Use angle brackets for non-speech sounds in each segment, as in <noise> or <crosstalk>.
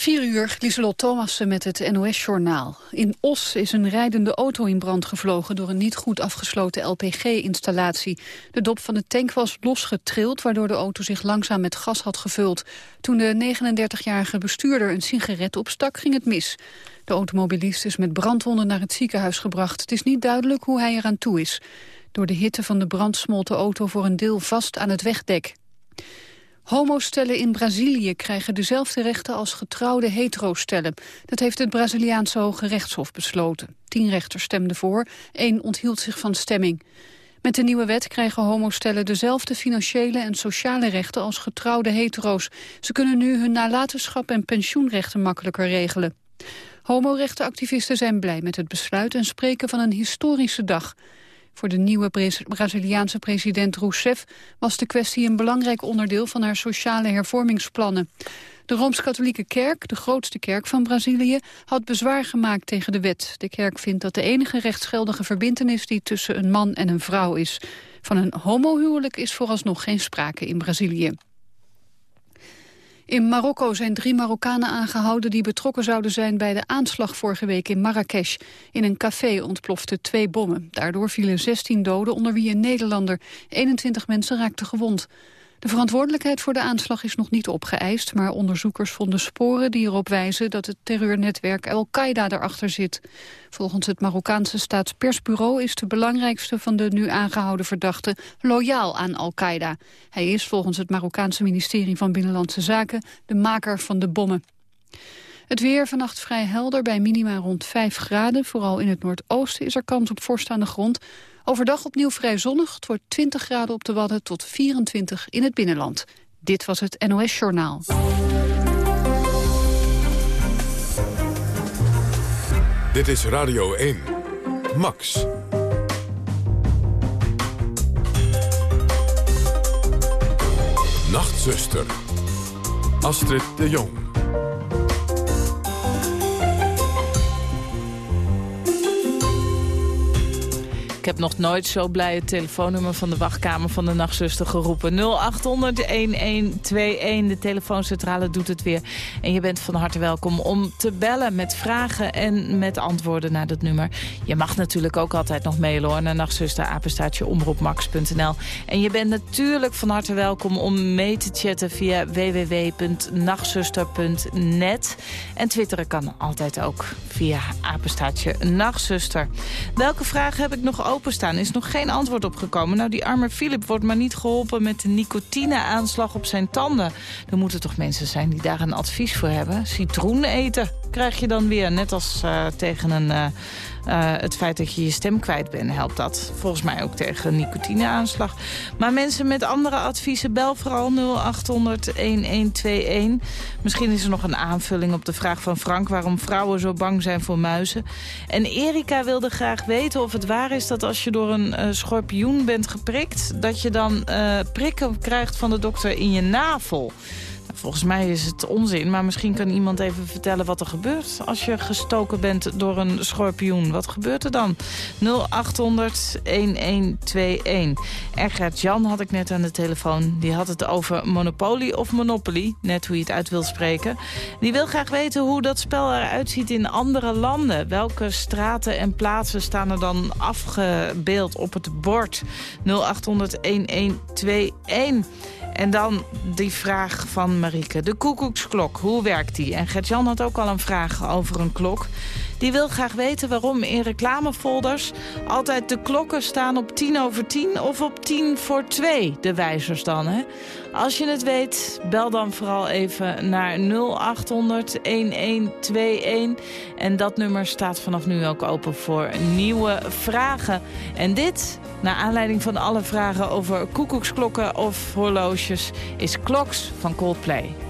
4 uur, Lieselot Thomassen met het NOS-journaal. In Os is een rijdende auto in brand gevlogen... door een niet goed afgesloten LPG-installatie. De dop van de tank was losgetrild... waardoor de auto zich langzaam met gas had gevuld. Toen de 39-jarige bestuurder een sigaret opstak, ging het mis. De automobilist is met brandwonden naar het ziekenhuis gebracht. Het is niet duidelijk hoe hij eraan toe is. Door de hitte van de brand smolt de auto voor een deel vast aan het wegdek. Homostellen in Brazilië krijgen dezelfde rechten als getrouwde heterostellen. Dat heeft het Braziliaanse Hoge Rechtshof besloten. Tien rechters stemden voor, één onthield zich van stemming. Met de nieuwe wet krijgen homostellen dezelfde financiële en sociale rechten als getrouwde hetero's. Ze kunnen nu hun nalatenschap en pensioenrechten makkelijker regelen. Homorechtenactivisten zijn blij met het besluit en spreken van een historische dag. Voor de nieuwe Braziliaanse president Rousseff was de kwestie een belangrijk onderdeel van haar sociale hervormingsplannen. De Rooms-Katholieke Kerk, de grootste kerk van Brazilië, had bezwaar gemaakt tegen de wet. De kerk vindt dat de enige rechtsgeldige verbintenis die tussen een man en een vrouw is. Van een homohuwelijk is vooralsnog geen sprake in Brazilië. In Marokko zijn drie Marokkanen aangehouden die betrokken zouden zijn bij de aanslag vorige week in Marrakesh. In een café ontploften twee bommen. Daardoor vielen 16 doden, onder wie een Nederlander. 21 mensen raakten gewond. De verantwoordelijkheid voor de aanslag is nog niet opgeëist... maar onderzoekers vonden sporen die erop wijzen dat het terreurnetwerk Al-Qaeda erachter zit. Volgens het Marokkaanse staatspersbureau is de belangrijkste van de nu aangehouden verdachten loyaal aan Al-Qaeda. Hij is volgens het Marokkaanse ministerie van Binnenlandse Zaken de maker van de bommen. Het weer vannacht vrij helder bij minima rond 5 graden. Vooral in het noordoosten is er kans op vorst aan de grond. Overdag opnieuw vrij zonnig. Het wordt 20 graden op de Wadden tot 24 in het binnenland. Dit was het NOS Journaal. Dit is Radio 1. Max. Nachtzuster. Astrid de Jong. Ik heb nog nooit zo blij het telefoonnummer van de wachtkamer van de nachtzuster geroepen. 0800-1121, de telefooncentrale doet het weer. En je bent van harte welkom om te bellen met vragen en met antwoorden naar dat nummer. Je mag natuurlijk ook altijd nog mailen hoor, naar nachtzusterapenstaatjeomroepmax.nl. En je bent natuurlijk van harte welkom om mee te chatten via www.nachtzuster.net. En twitteren kan altijd ook via apenstaatje nachtzuster. Welke vragen heb ik nog openstaan. is nog geen antwoord op gekomen. Nou, die arme Philip wordt maar niet geholpen met de nicotine-aanslag op zijn tanden. Er moeten toch mensen zijn die daar een advies voor hebben. Citroen eten krijg je dan weer, net als uh, tegen een... Uh, het feit dat je je stem kwijt bent, helpt dat. Volgens mij ook tegen nicotineaanslag. Maar mensen met andere adviezen, bel vooral 0800-1121. Misschien is er nog een aanvulling op de vraag van Frank... waarom vrouwen zo bang zijn voor muizen. En Erika wilde graag weten of het waar is dat als je door een uh, schorpioen bent geprikt... dat je dan uh, prikken krijgt van de dokter in je navel. Volgens mij is het onzin, maar misschien kan iemand even vertellen wat er gebeurt... als je gestoken bent door een schorpioen. Wat gebeurt er dan? 0800-1121. Ergert Jan had ik net aan de telefoon. Die had het over Monopoly of Monopoly, net hoe je het uit wil spreken. Die wil graag weten hoe dat spel eruit ziet in andere landen. Welke straten en plaatsen staan er dan afgebeeld op het bord? 0800-1121. En dan die vraag van Marieke. De koekoeksklok, hoe werkt die? En Gert-Jan had ook al een vraag over een klok. Die wil graag weten waarom in reclamefolders altijd de klokken staan op tien over tien of op tien voor twee, de wijzers dan. Hè? Als je het weet, bel dan vooral even naar 0800 1121. En dat nummer staat vanaf nu ook open voor nieuwe vragen. En dit, naar aanleiding van alle vragen over koekoeksklokken of horloges, is Kloks van Coldplay.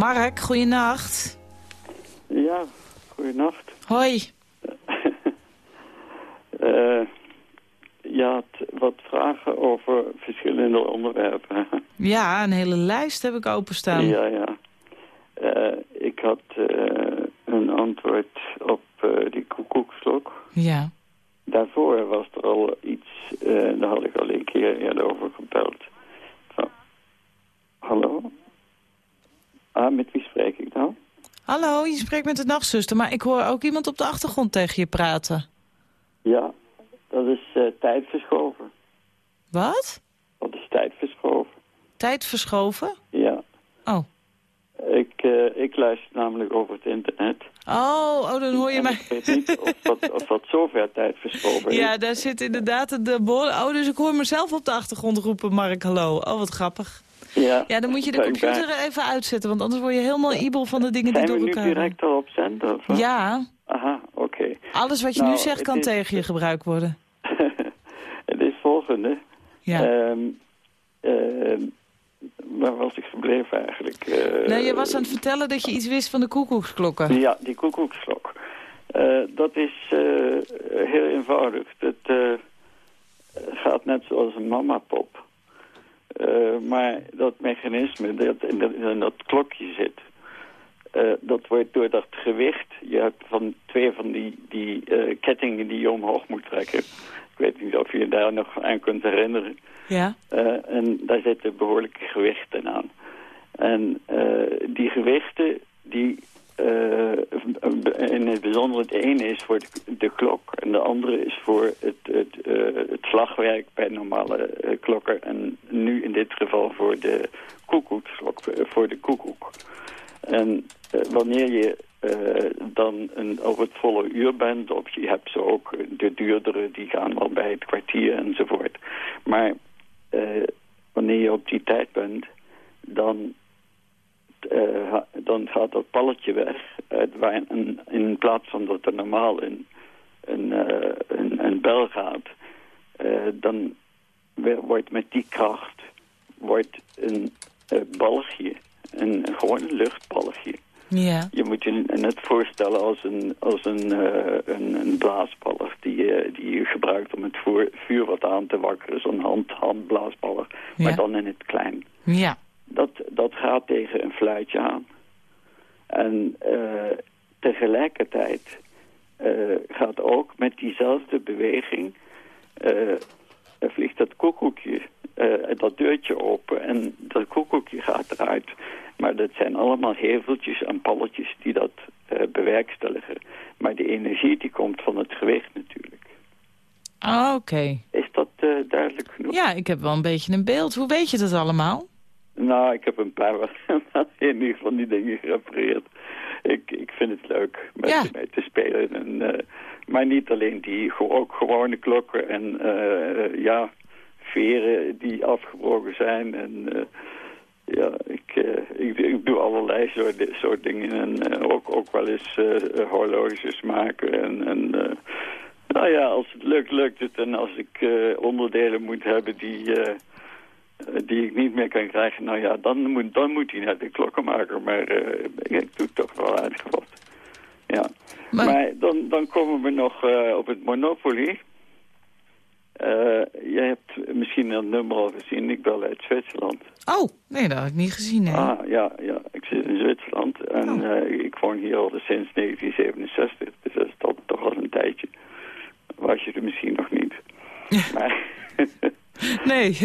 Mark, goeienacht. Ja, goeienacht. Hoi. Uh, <laughs> je had wat vragen over verschillende onderwerpen. <laughs> Ja, een hele lijst heb ik openstaan. Ja, ja. Uh, ik had uh, een antwoord op die koekoeksklok. Ja. Daarvoor was er al iets, daar had ik al een keer eerder over gebeld. Van, hallo? Ah, met wie spreek ik nou? Spreekt met de nachtzuster, maar ik hoor ook iemand op de achtergrond tegen je praten. Ja, dat is uh, tijd verschoven. Wat? Dat is tijd verschoven. Tijd verschoven? Ja. Oh. Ik, uh, ik luister namelijk over het internet. Oh, oh dan hoor je mij... Ik weet niet of dat, of dat zover tijd verschoven is. Ja, daar zit inderdaad de bol... Oh, dus ik hoor mezelf op de achtergrond roepen, Mark, hallo. Oh, wat grappig. Ja, ja, dan moet je de computer er even uitzetten, want anders word je helemaal ibel van de dingen die door elkaar... Zijn we nu direct al op zender? Of? Ja. Aha, oké. Okay. Alles wat je nou, nu zegt kan is... tegen je gebruikt worden. <laughs> het is volgende. Ja. Um, uh, waar was ik gebleven eigenlijk? Uh, nee, je was aan het vertellen dat je iets wist van de koekoeksklokken. Ja, die koekoeksklok. Uh, dat is heel eenvoudig. Het gaat net zoals een mamapop. Uh, maar dat mechanisme dat in, dat, in dat klokje zit, uh, dat wordt door dat gewicht... Je hebt van twee van die, die uh, kettingen die je omhoog moet trekken. Ik weet niet of je je daar nog aan kunt herinneren. Ja. en daar zitten behoorlijke gewichten aan. En die gewichten, die... in het bijzonder het ene is voor de, klok en de andere is voor het, het, het slagwerk bij normale klokken. En nu in dit geval voor de voor de koekoek. En wanneer je dan een, op het volle uur bent, of je hebt ze ook, de duurdere, die gaan wel bij het kwartier enzovoort. Maar wanneer je op die tijd bent, dan, dan gaat dat palletje weg. waar in, in plaats van dat er normaal een, een, een, een bel gaat, dan wordt met die kracht wordt een balgje een, gewoon een luchtbalgje. Ja. Je moet je net voorstellen als een, als een, uh, een, die, uh, die je gebruikt om het vuur, vuur wat aan te wakkeren. Zo'n hand, handblaasbalg, ja. maar dan in het klein. Ja. Dat, dat gaat tegen een fluitje aan. En uh, tegelijkertijd gaat ook met diezelfde beweging... vliegt dat koekoekje dat deurtje open en dat koekoekje gaat eruit. Maar dat zijn allemaal heveltjes en palletjes die dat bewerkstelligen. Maar de energie die komt van het gewicht natuurlijk. Ah, oké. Okay. Is dat duidelijk genoeg? Ja, ik heb wel een beetje een beeld. Hoe weet je dat allemaal? Paar <laughs> in ieder van die dingen gerepareerd. Ik, ik vind het leuk met ja. mee te spelen. En, maar niet alleen die, ook gewone klokken en ja veren die afgebroken zijn. En uh, ja, ik, ik, ik, doe allerlei soort, soort dingen. En ook, ook wel eens horloges maken. En, en nou ja, als het lukt, lukt het. En als ik onderdelen moet hebben die, die ik niet meer kan krijgen... nou ja, dan moet, dan moet hij naar de klokkenmaker. Maar ik doe het toch wel aardig. Ja. Maar, maar dan, dan komen we nog op het Monopoly... Uh, jij hebt misschien een nummer al gezien. Ik bel uit Zwitserland. Oh, nee, dat heb ik niet gezien. Ah, ja, ja. Ik zit in Zwitserland. En oh. ik woon hier al sinds 1967. Dus dat is toch, toch al een tijdje. Was je er misschien nog niet. <laughs> maar... <laughs> <laughs> nee,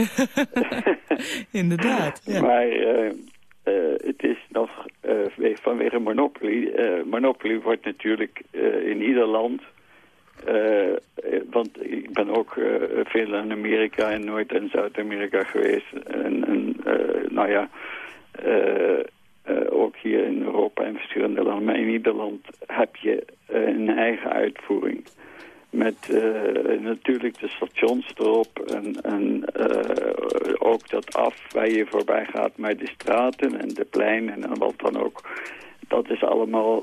<laughs> inderdaad. Maar uh, het is nog vanwege Monopoly. Monopoly wordt natuurlijk in ieder land... Want ik ben ook veel in Amerika en Noord- en Zuid-Amerika geweest. En, en nou ja, ook hier in Europa en verschillende landen. Maar in ieder land heb je een eigen uitvoering. Met natuurlijk de stations erop en, en ook dat af waar je voorbij gaat met de straten en de pleinen en wat dan ook. Dat is allemaal,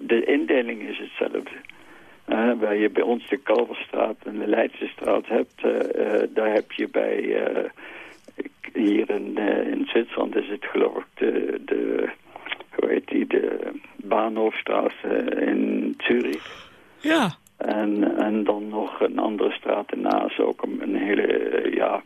de indeling is hetzelfde. Waar je bij ons de Kalverstraat en de Leidsestraat hebt, uh, uh, daar heb je bij, hier in, in Zwitserland is het geloof ik de, de hoe heet die, de Bahnhofstraat in Zurich. Ja. En, en dan nog een andere straat ernaast, ook een, hele, ja,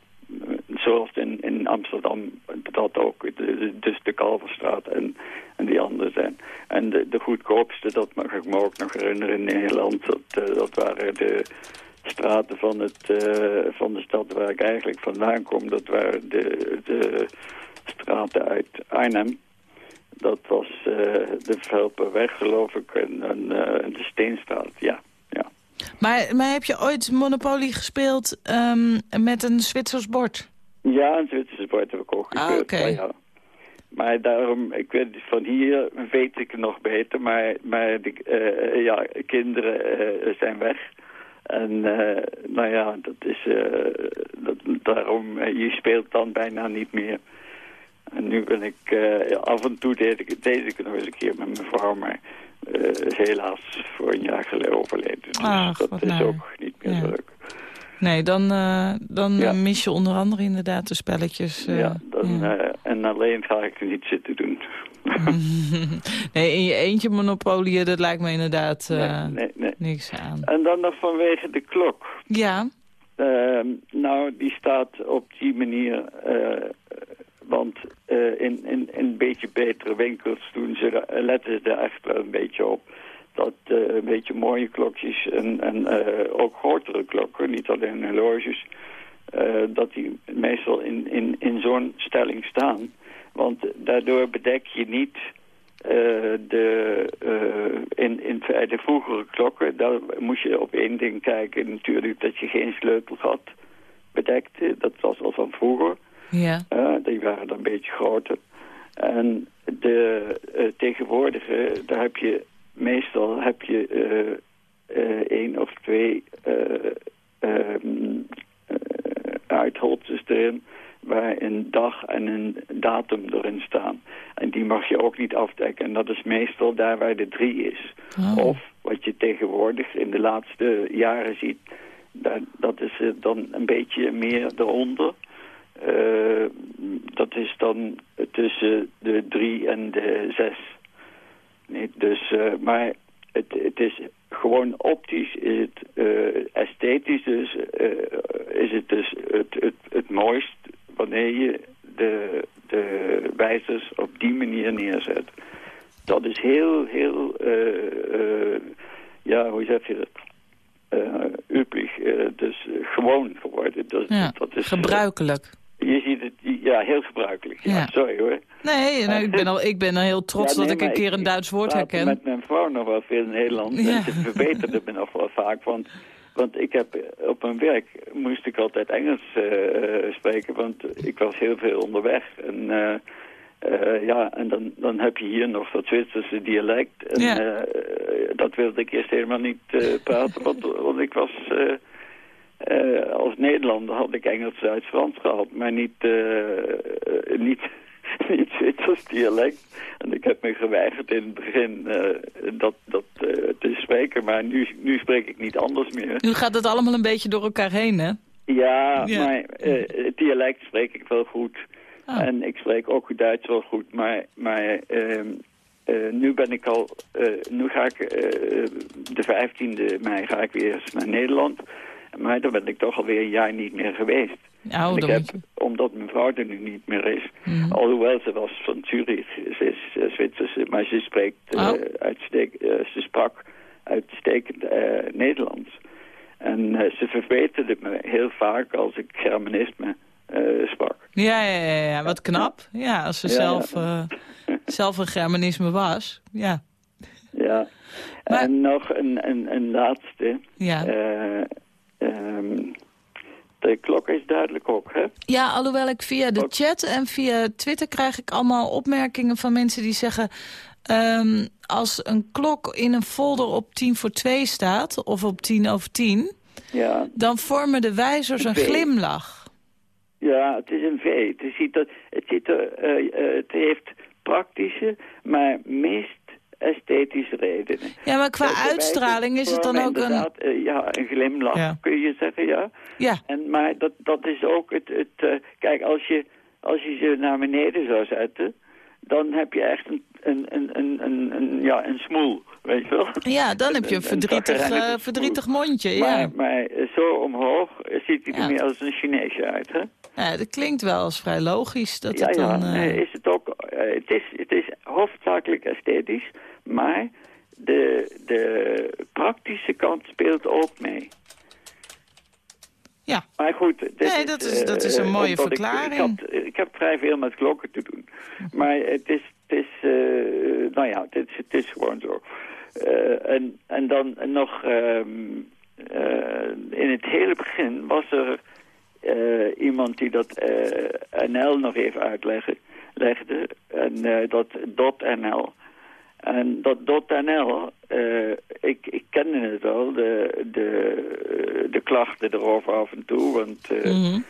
zoals in, in Amsterdam dat ook, dus de Kalverstraat en, en die andere zijn. En de, de goedkoopste, dat mag ik me ook nog herinneren in Nederland, dat, uh, dat waren de straten van, het, uh, van de stad waar ik eigenlijk vandaan kom. Dat waren de, de straten uit Arnhem. Dat was uh, de Velperweg, geloof ik, en, en de Steenstraat, ja. Maar, maar heb je ooit Monopoly gespeeld um, met een Zwitsers bord? Ja, een Zwitsers bord heb ik ook Ah, gespeeld. oké. ja. Maar daarom, ik weet van hier weet ik nog beter, maar, maar de, uh, ja, kinderen uh, zijn weg. En uh, nou ja, dat is dat, daarom, je speelt dan bijna niet meer. En nu ben ik, ja, af en toe deed ik, deed ik het nog eens een keer met mijn vrouw, maar is helaas voor een jaar geleden overleden. Dus Ach, dat is naar. ook niet meer Ja. leuk. Nee, dan, uh, dan Ja. mis je onder andere inderdaad de spelletjes. uh, ja, dan, ja. uh, en alleen ga ik niet zitten doen. <laughs> nee, in je eentje monopolie, dat lijkt me inderdaad nee, nee, nee. niks aan. En dan nog vanwege de klok. Ja, Uh, nou, die staat op die manier, want uh, in, in, in een beetje betere winkels doen ze, letten ze er echt wel een beetje op. Dat een beetje mooie klokjes en, en ook grotere klokken, niet alleen horloges, dat die meestal in, in, in zo'n stelling staan. Want daardoor bedek je niet de, in, in de vroegere klokken, daar moest je op één ding kijken. Natuurlijk dat je geen sleutelgat bedekte. Dat was al van vroeger. Ja. Uh, die waren dan een beetje groter. En de tegenwoordige, daar heb je meestal heb je één of twee um, uitholtjes erin waar een dag en een datum erin staan. En die mag je ook niet afdekken. En dat is meestal daar waar de drie is. Oh. Of wat je tegenwoordig in de laatste jaren ziet, dat, dat is dan een beetje meer eronder. Uh, dat is dan tussen de drie en de zes. Nee, dus, uh, maar het, het is gewoon optisch, is het uh, esthetisch dus, is het dus het, het, het mooist wanneer je de, de wijzers op die manier neerzet. Dat is heel, heel, uh, uh, ja, hoe zeg je dat? Uh, üblich, dus gewoon geworden. Dat, ja, dat is, gebruikelijk. Je ziet het, ja, heel gebruikelijk. Ja, Ja. sorry hoor. Nee, nou, ik, ben al, ik ben al heel trots Ja, nee, dat ik een keer een Duits woord herken. met mijn vrouw nog wel veel in Nederland. Ja. En ze verbeterde me nog wel vaak. Want, want ik heb op mijn werk moest ik altijd Engels uh, spreken. Want ik was heel veel onderweg. En, uh, uh, ja, en dan, dan heb je hier nog dat Zwitserse dialect. En Ja. dat wilde ik eerst helemaal niet praten. want, want ik was... als Nederlander had ik Engels, Duits, Frans gehad. Maar niet, niet <laughs> niet Zwitsers dialect. En ik heb me geweigerd in het begin dat, dat te spreken. Maar nu, nu spreek ik niet anders meer. Nu gaat het allemaal een beetje door elkaar heen, hè? Ja, Ja. maar het dialect spreek ik wel goed. Ah. En ik spreek ook Duits wel goed. Maar, maar ehm, nu ben ik al... nu ga ik de 15e mei ga ik weer eens naar Nederland. Maar dan ben ik toch alweer een jaar niet meer geweest. Ik heb, je... omdat mijn vrouw er nu niet meer is. Mhm. Alhoewel ze was van Zurich, ze is uh, Zwitserse, maar ze spreekt uh, Oh. uitstek, uh, ze sprak uitstekend Nederlands. En ze verbeterde me heel vaak als ik Germanisme sprak. Ja, ja, ja, ja, wat knap. Ja, als ze Ja, zelf, ja. <laughs> zelf een Germanisme was. Ja, Ja. Maar- En nog een, een, een laatste. ja. Eh, ehm, de klok is duidelijk ook, hè? Ja, alhoewel ik via de chat en via Twitter krijg ik allemaal opmerkingen van mensen die zeggen... ehm, als een klok in een folder op 10 voor 2 staat, of op 10 over 10... Ja. dan vormen de wijzers een glimlach. Ja, het is een V. Het, ziet er, het, ziet er, eh, eh, het heeft praktische, maar meest esthetische redenen. Ja, maar qua uitstraling is het dan ook een... eh, ja, een glimlach, Ja. kun je zeggen, ja. Ja, En, maar dat, dat is ook het... het eh, kijk, als je als je ze naar beneden zou zetten, dan heb je echt een, een, een, een, een, een ja, een smoel, weet je wel. Ja, dan heb je een verdrietig, eh, verdrietig mondje, ja. Maar, maar zo omhoog ziet hij Ja. er meer als een Chineesje uit, hè? ja. Dat klinkt wel als vrij logisch dat ja, het dan... ja, nee, is het ook. het, is, het is hoofdzakelijk esthetisch, maar de, de praktische kant speelt ook mee. Ja. Maar goed, dit Nee, dat is- dat is een eh, mooie ik- verklaring. Ik, had, ik heb vrij veel met klokken te doen. Maar het is, het is eh, nou ja, het is, het is gewoon zo. Eh, en, en dan nog, ehm, eh, in het hele begin was er iemand die dat NL nog even uitlegde. Legde, en eh, dat .nl. En dat .nl, eh, ik, ik kende het wel, de, de, de klachten erover af en toe. Want eh, mhm.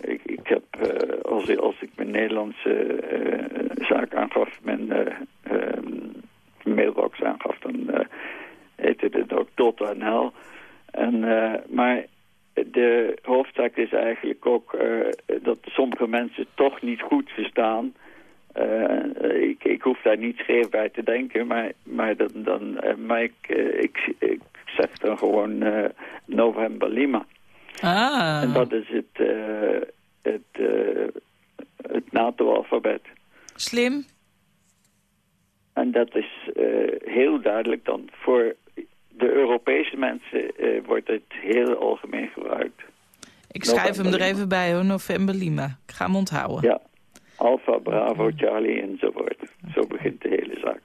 ik, ik heb, eh, als, als ik mijn Nederlandse zaak aangaf, mijn eh, ehm, mailbox aangaf, dan heette het ook .nl. En, maar de hoofdzaak is eigenlijk ook dat sommige mensen toch niet goed verstaan. Eh, ik, ik hoef daar niet scheef bij te denken, maar, maar, dan, dan, eh, maar ik, eh, ik, ik zeg dan gewoon eh, November Lima. Ah, En dat is het, het, het NATO-alfabet. slim. En dat is heel duidelijk dan. Voor de Europese mensen wordt het heel algemeen gebruikt. Ik schrijf hem er even bij hoor, November Lima. Ik ga hem onthouden. Ja, Alpha, Bravo, Charlie enzovoort. Zo begint de hele zaak.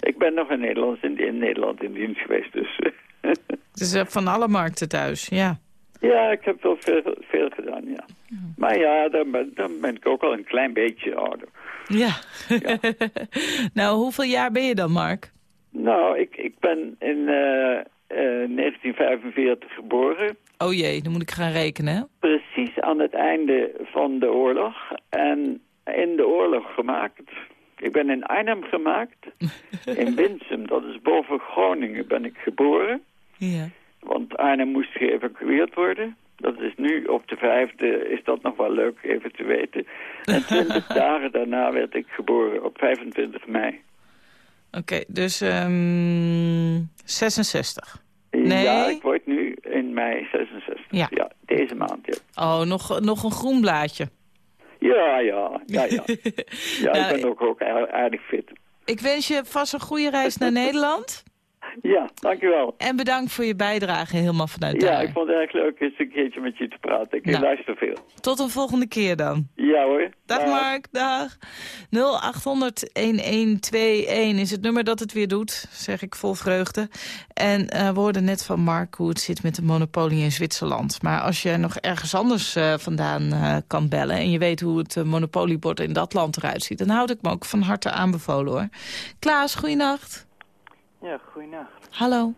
Ik ben nog in Nederland in, in Nederland in dienst geweest, dus... <laughs> Eh, van alle markten thuis, ja. ja, ik heb wel veel, veel gedaan, ja. Maar ja, dan ben, dan ben ik ook al een klein beetje ouder. Ja. <laughs> nou, hoeveel jaar ben je dan, Mark? Nou, ik, ik ben in eh, eh, 1945 geboren. Oh jee, dan moet ik gaan rekenen, hè? Precies aan het einde van de oorlog. En in de oorlog gemaakt. Ik ben in Arnhem gemaakt. <laughs> In Winsum, dat is boven Groningen, ben ik geboren. Ja. Want Arnhem moest geëvacueerd worden. Dat is nu op de vijfde, is dat nog wel leuk even te weten. En twintig <laughs> dagen daarna werd ik geboren, op 25 mei. Oké, dus ehm 66. Nee. Ja, ik word nu in mei 66. Ja. Ja, deze maand, ja. Oh, nog, nog een groen blaadje. Ja, ja, ja, ja. <laughs> Ja, Nou, ik ben ook, ook aar- aardig fit. Ik wens je vast een goede reis naar Nederland. <laughs> Ja, dankjewel. En bedankt voor je bijdrage helemaal vanuit Ja, daar. ik vond het erg leuk eens een keertje met je te praten. Ik Nou. luister veel. Tot een volgende keer dan. Ja hoor. Dag Mark, dag. 0800-1121 is het nummer dat het weer doet, zeg ik vol vreugde. En eh, we hoorden net van Mark hoe het zit met de monopolie in Zwitserland. Maar als je nog ergens anders eh, vandaan eh, kan bellen... en je weet hoe het monopoliebord in dat land eruit ziet... dan houd ik me ook van harte aanbevolen hoor. Klaas, goeienacht. Ja, goeienacht. Hallo.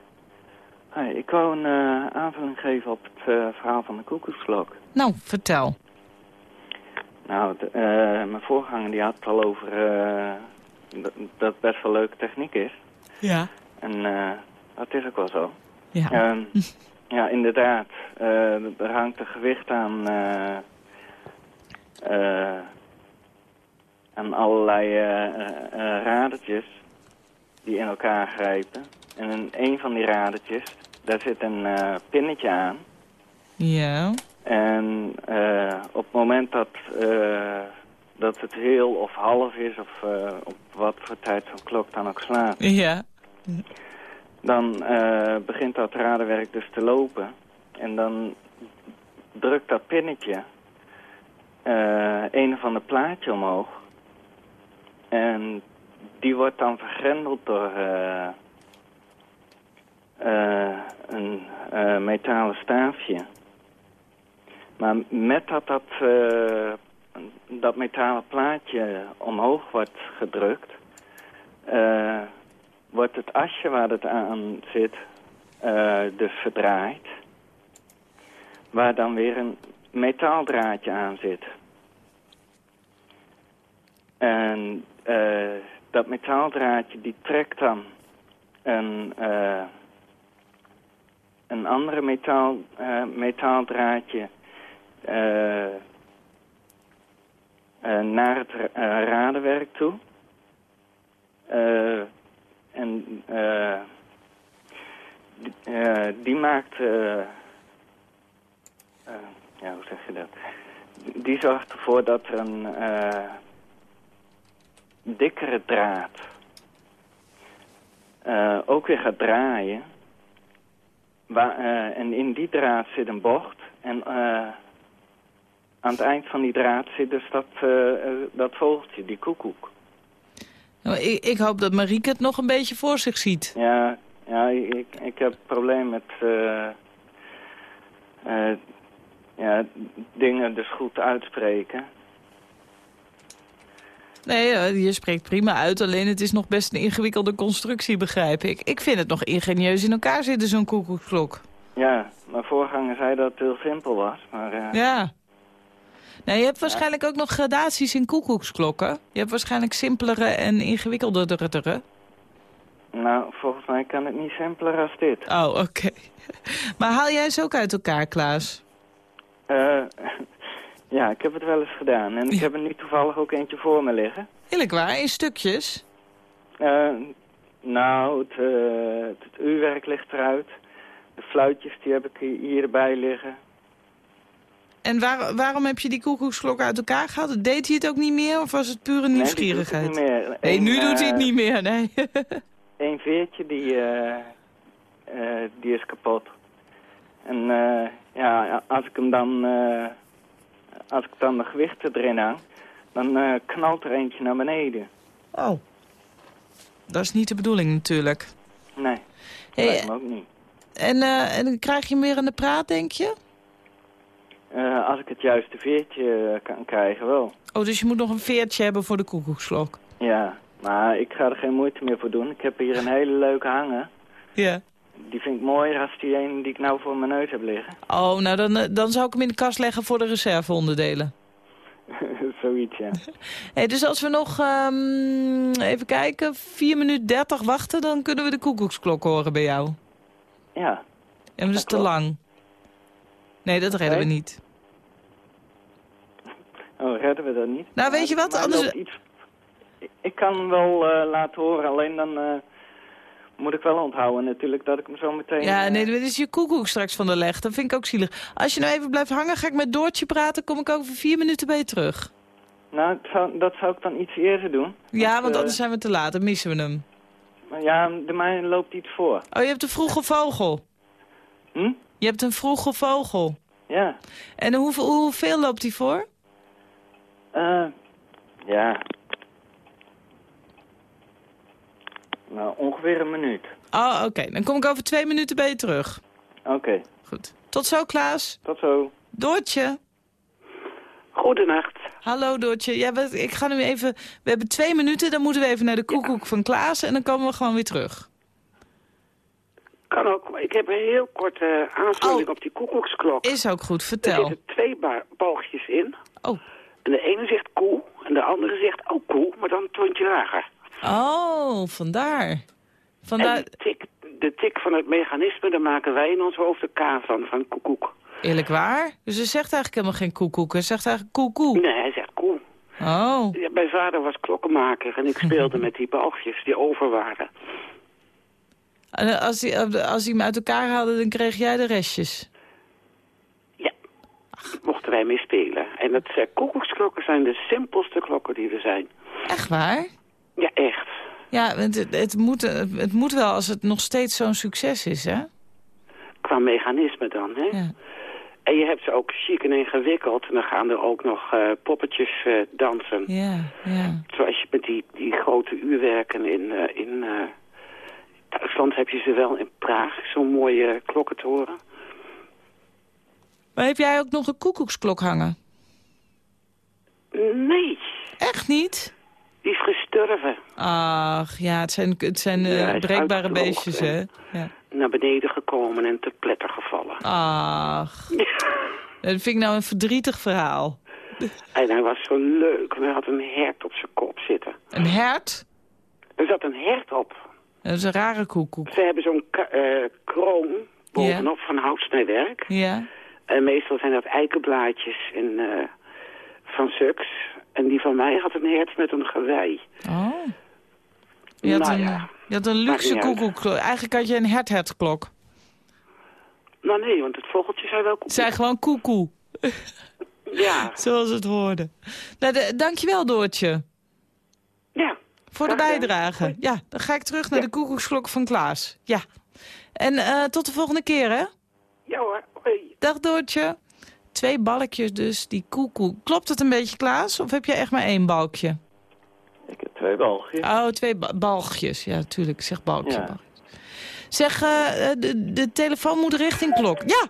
Hi, ik wou een eh, aanvulling geven op het eh, verhaal van de koekoeksklok. Nou, vertel. Nou, de- eh, mijn voorganger die had het al over dat- dat het best wel leuke techniek is. Ja. En eh, dat is ook wel zo. Ja. Ehm, ja, inderdaad. er hangt een gewicht aan, aan allerlei radertjes die in elkaar grijpen. En in een van die radertjes, daar zit een eh, pinnetje aan. Ja. En eh, op het moment dat, eh, dat het heel of half is, of op wat voor tijd zo'n klok dan ook slaat, Ja. dan begint dat radenwerk dus te lopen. En dan drukt dat pinnetje een of ander plaatje omhoog. En die wordt dan vergrendeld door eh, eh, een eh, metalen staafje. Maar met dat dat, dat metalen plaatje omhoog wordt gedrukt... wordt het asje waar het aan zit dus verdraaid. Waar dan weer een metaaldraadje aan zit. En eh, dat metaaldraadje die trekt dan een, eh, een andere metaal, eh, metaaldraadje eh, naar het uh, radenwerk toe. Uh, en die, die, maakt... ja, hoe zeg je dat? Die zorgt ervoor dat er een dikkere draad ook weer gaat draaien. Waar, en in die draad zit een bocht. En aan het eind van die draad zit dus dat, uh, dat vogeltje, die koekoek. Nou, ik, ik, hoop dat Marieke het nog een beetje voor zich ziet. Ja, ja ik, ik heb een probleem met uh, uh, ja, dingen dus goed uitspreken. Nee, je spreekt prima uit, alleen het is nog best een ingewikkelde constructie, begrijp ik. Ik vind het nog ingenieus in elkaar zitten, zo'n koekoekklok. Ja, mijn voorganger zei dat het heel simpel was, maar... Ja. Nou, je hebt waarschijnlijk ook nog gradaties in koekoeksklokken. Je hebt waarschijnlijk simpelere en ingewikkeldere. Nou, volgens mij kan het niet simpeler als dit. Oh, oké. <laughs> Maar haal jij ze ook uit elkaar, Klaas? Uh, ja, ik heb het wel eens gedaan. En ik heb er nu toevallig ook eentje voor me liggen. Eerlijk waar? In stukjes? Uh, nou, het, uh, het, het uurwerk ligt eruit. De fluitjes die heb ik hierbij liggen. En waar, waarom heb je die koekoeksklok uit elkaar gehaald? Deed hij het ook niet meer of was het pure nieuwsgierigheid? Nee, niet meer. Nee, nu doet hij het eh, niet meer, nee. Eén <laughs> veertje, die, die is kapot. En ja, als ik hem dan, als ik dan de gewichten erin hang, dan knalt er eentje naar beneden. Oh. Dat is niet de bedoeling natuurlijk. Nee, dat hey, ook niet. En, en dan krijg je hem weer aan de praat, denk je? Uh, als ik het juiste veertje eh, kan krijgen, wel. Oh, dus je moet nog een veertje hebben voor de koekoekslok? Ja, maar ik ga er geen moeite meer voor doen. Ik heb hier een hele leuke hangen. Ja. Die vind ik mooier als die een die ik nou voor mijn neus heb liggen. Oh, nou dan, eh, dan zou ik hem in de kast leggen voor de reserveonderdelen. <laughs> Zoiets, ja. <laughs> hey, dus als we nog, um, even kijken, 4 minuten 30 wachten... dan kunnen we de koekoeksklok horen bij jou. Ja. En dat is te lang. Nee, dat redden we niet. <laughs> Oh, redden we dat niet? Nou, weet je wat? Anders... Iets... Ik kan wel uh, laten horen, alleen dan uh, moet ik wel onthouden natuurlijk dat ik hem zo meteen... Ja, uh... nee, dat is je koekoek straks van de leg. Dat vind ik ook zielig. Als je nou even blijft hangen, ga ik met Doortje praten, kom ik over vier minuten bij je terug. Nou, dat zou ik dan iets eerder doen. Ja, want, want anders zijn we te laat, dan missen we hem. Ja, de mij loopt iets voor. Oh, je hebt een vroege vogel. Hm? Je hebt een vroege vogel. Ja. En hoeveel, hoeveel loopt hij voor? Uh, ja. Nou, ongeveer een minuut. Oh, oké. Dan kom ik over twee minuten bij je terug. Oké. Goed. Tot zo, Klaas. Tot zo. Doortje. Goedenacht. Hallo Doortje. Ja, we, ik ga nu even... We hebben twee minuten, dan moeten we even naar de koekoek van Klaas... en dan komen we gewoon weer terug. Kan ook. Ik heb een heel korte aanvulling oh. op die koekoeksklok. Is ook goed, vertel. Er zitten twee boogjes in. Oh. En de ene zegt koe en de andere zegt ook koe, maar dan een toontje lager. Oh, vandaar. vandaar... En de tik, de tik van het mechanisme, daar maken wij in ons hoofd de K van, van koekoek. Eerlijk waar? Dus hij zegt eigenlijk helemaal geen koekoek, hij zegt eigenlijk koekoe. Nee, hij zegt koe. Oh. Ja, mijn vader was klokkenmaker en ik speelde <laughs> met die boogjes die over waren. En als hij, als hij hem uit elkaar haalde, dan kreeg jij de restjes? Ja, mochten wij mee spelen. En dat uh, koekoeksklokken zijn de simpelste klokken die er zijn. Echt waar? Ja, echt. Ja, het, het, moet, het moet wel als het nog steeds zo'n succes is, hè? Qua mechanisme dan, hè? Ja. En je hebt ze ook chic en ingewikkeld. En dan gaan er ook nog uh, poppetjes uh, dansen. Ja, ja. Zoals je met die, die grote uurwerken in, uh, in Duitsland heb je ze wel in Praag, zo'n mooie klokkentoren. Maar heb jij ook nog een koekoeksklok hangen? Nee. Echt niet? Die is gestorven. Ach, ja, het zijn, het zijn ja, uh, breekbare beestjes, hè? Ja. Naar beneden gekomen en te pletter gevallen. Ach. <laughs> Dat vind ik nou een verdrietig verhaal. En hij was zo leuk. Hij had een hert op zijn kop zitten. Een hert? Er zat een hert op. Dat is een rare koekoek. Ze hebben zo'n uh, kroon bovenop van houtsnijwerk. Ja. En meestal zijn dat eikenblaadjes in, uh, van suks. En die van mij had een hert met een gewei. Oh. Je had, Nou een, ja, je had een luxe koekoekklok. Eigenlijk had je een hert-hertklok. Nou nee, want het vogeltje zei wel koekoek. zei gewoon koekoe, <laughs> Ja, <laughs> zoals het hoorde. Nou, de, dankjewel Doortje, ja. voor de gedaan. bijdrage. Ja, dan ga ik terug naar de koekoeksklok van Klaas. Ja. En eh, tot de volgende keer, hè? Ja hoor, hoi. Dag Doortje. Twee balkjes dus, die koekoe. Klopt het een beetje, Klaas? Of heb je echt maar één balkje? Ik heb twee balgjes. Oh, twee ba- balkjes. Ja, tuurlijk. Ik zeg balkje. Ja. balkjes. Zeg, eh, eh, de, de telefoon moet richting klok. Ja!